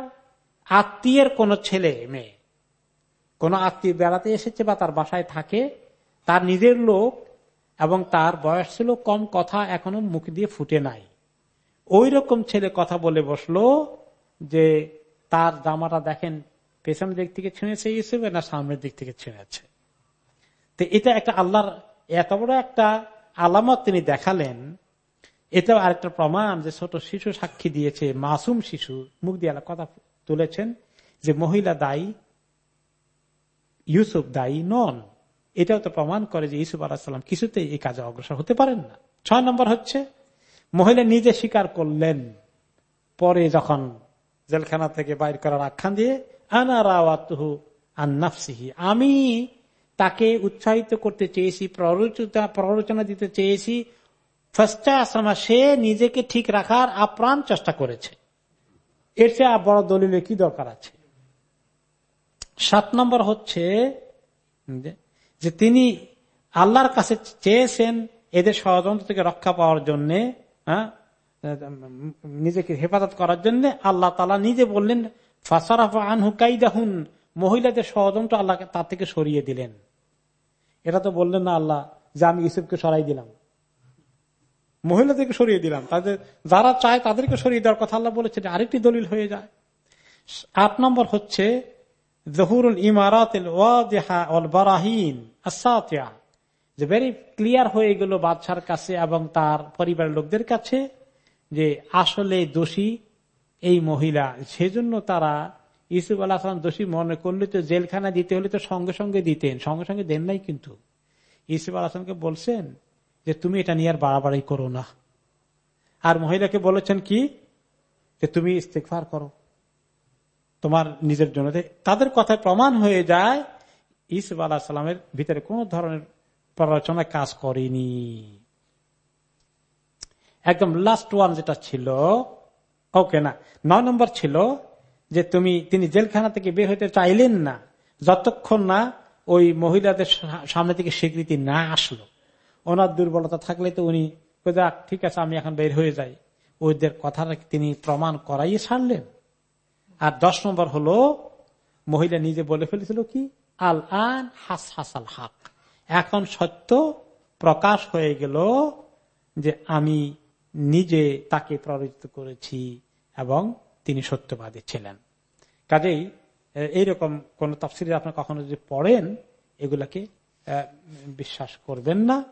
আত্মীয়ের কোন ছেলে, মেয়ে। কোন আত্মীয় বেড়াতে এসেছে বা তার বাসায় থাকে তার নিজের লোক এবং তার বয়স ছিল কম কথা এখনও মুখ দিয়ে ফুটে নাই। ওই রকম ছেলে কথা বলে বসল যে তার জামাটা দেখেন পেছনের দিক থেকে ছিঁড়েছে ইউসুফে, না সামনের দিক থেকে ছিঁড়েছে। তো এটা একটা আল্লাহর এত বড় একটা আলামত তিনি দেখালেন। এটাও আরেকটা প্রমাণ যে ছোট শিশু সাক্ষী দিয়েছে, মাসুম শিশু, মুখ দিয়ে কথা তুলেছেন যে মহিলা দায়ী, ইউসুফ দায়ী নন। এটাও তো প্রমাণ করে যে ইউসুফ আলাহাম কিছুতেই এই কাজে অগ্রসর হতে পারেন না। ছয় নম্বর হচ্ছে, মহিলা নিজে স্বীকার করলেন, পরে যখন জেলখানা থেকে বাইর করার আখ্যান দিয়ে আনারাওয়াতহু আন্নাফসিহি আমি তাকে উৎসাহিত করতে চেয়েছি প্ররোচনা দিতে চেয়েছি আসামা সে নিজেকে ঠিক রাখার আপ্রাণ চেষ্টা করেছে। এর চেয়ে বড় দলিলে কি দরকার আছে? সাত নম্বর হচ্ছে যে তিনি আল্লাহর কাছে চেয়েছেন এদের ষড়যন্ত্র থেকে রক্ষা পাওয়ার জন্য নিজেকে হেফাজত করার জন্য আল্লাহ তালা নিজে বললেন, ফাসারাফা আনহু কাইদাহুন মহিলাদের ষড়যন্ত্র আল্লাহ তার থেকে সরিয়ে দিলেন। এটা তো বললেন না আল্লাহ, যে আমি ইসুফকে সরাই দিলাম। মহিলাদেরকে সরিয়ে দিলাম। তাদের, যারা চায় তাদেরকে সরিয়ে দেওয়ার কথা আল্লাহ বলেছে আরেকটি দলিল হয়ে যায়। আট নম্বর হচ্ছে জহুরুল ইমারাত বারাহিন যে ভেরি ক্লিয়ার হয়ে গেল বাদশার কাছে এবং তার পরিবারের লোকদের কাছে যে আসলে দোষী এই মহিলা। সেজন্য তারা ইসুফ আল্লাহ দোষী মনে করলে তো জেলখানা দিতে হলে তো সঙ্গে সঙ্গে দিতেন, সঙ্গে সঙ্গে দেন নাই কিন্তু। ইসুফ আল্লাহামকে বলছেন যে তুমি এটা নিয়ে আর বাড়াবাড়ি করো না। আর মহিলাকে বলেছেন কি? যে তুমি ইস্তেকফার করো। তোমার নিজের জন্য। তাদের কথায় প্রমাণ হয়ে যায় ইসুফ আল্লাহ সাল্লামের ভিতরে কোন ধরনের প্ররোচনা কাজ করেনি। একদম লাস্ট ওয়ান যেটা ছিল ওকে না, নয় নম্বর ছিল যে তুমি, তিনি জেলখানা থেকে বের হইতে চাইলেন না, যতক্ষণ না ওই মহিলাদের সামনে থেকে স্বীকৃতি না আসলো। ওনার দুর্বলতা থাকলে তো উনি ঠিক আছে, আমি এখন বের হয়ে যাই। ওদের কথাটা তিনি প্রমাণ করাই ছাড়লেন। আর দশ নম্বর হলো, মহিলা নিজে বলে ফেলেছিল কি? আল আন হাস হাসাল হাক। এখন সত্য প্রকাশ হয়ে গেল যে আমি নিজে তাকে প্ররোচিত করেছি এবং তিনি সত্যবাদী ছিলেন। কাজেই এইরকম কোন তফসিলে আপনার কখনো যদি পড়েন, এগুলাকে বিশ্বাস করবেন না।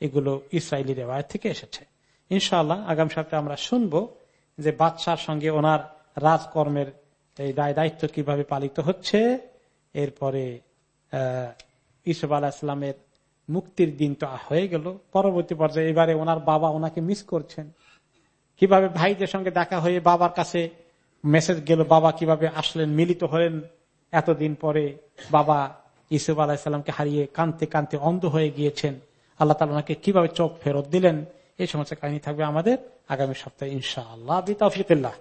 এগুলো ইসরায়েলি রেওয়ায় থেকে এসেছে। ইনশাল্লাহ আগামী সপ্তাহে আমরা শুনব যে বাদশার সঙ্গে ওনার রাজকর্মের এই দায় দায়িত্ব কীভাবে পালিত হচ্ছে? এরপরে, আহ আলাহ ইসলামের মুক্তির দিন তো হয়ে গেল। পরবর্তী পর্যায়ে এবারে ওনার বাবা ওনাকে মিস করছেন। কীভাবে ভাইদের সঙ্গে দেখা হয়ে বাবার কাছে মেসেজ গেল, বাবা কীভাবে আসলেন, মিলিত হলেন? এতদিন পরে বাবা ইসুফ আলাহিসাল্লামকে হারিয়ে কানতে কানতে অন্ধ হয়ে গিয়েছেন। আল্লাহ তালা ওনাকে কীভাবে চোখ ফেরত দিলেন? এই সমস্ত কাহিনী থাকবে আমাদের আগামী সপ্তাহে ইনশা আল্লাহ বিতাফিকুল্লাহ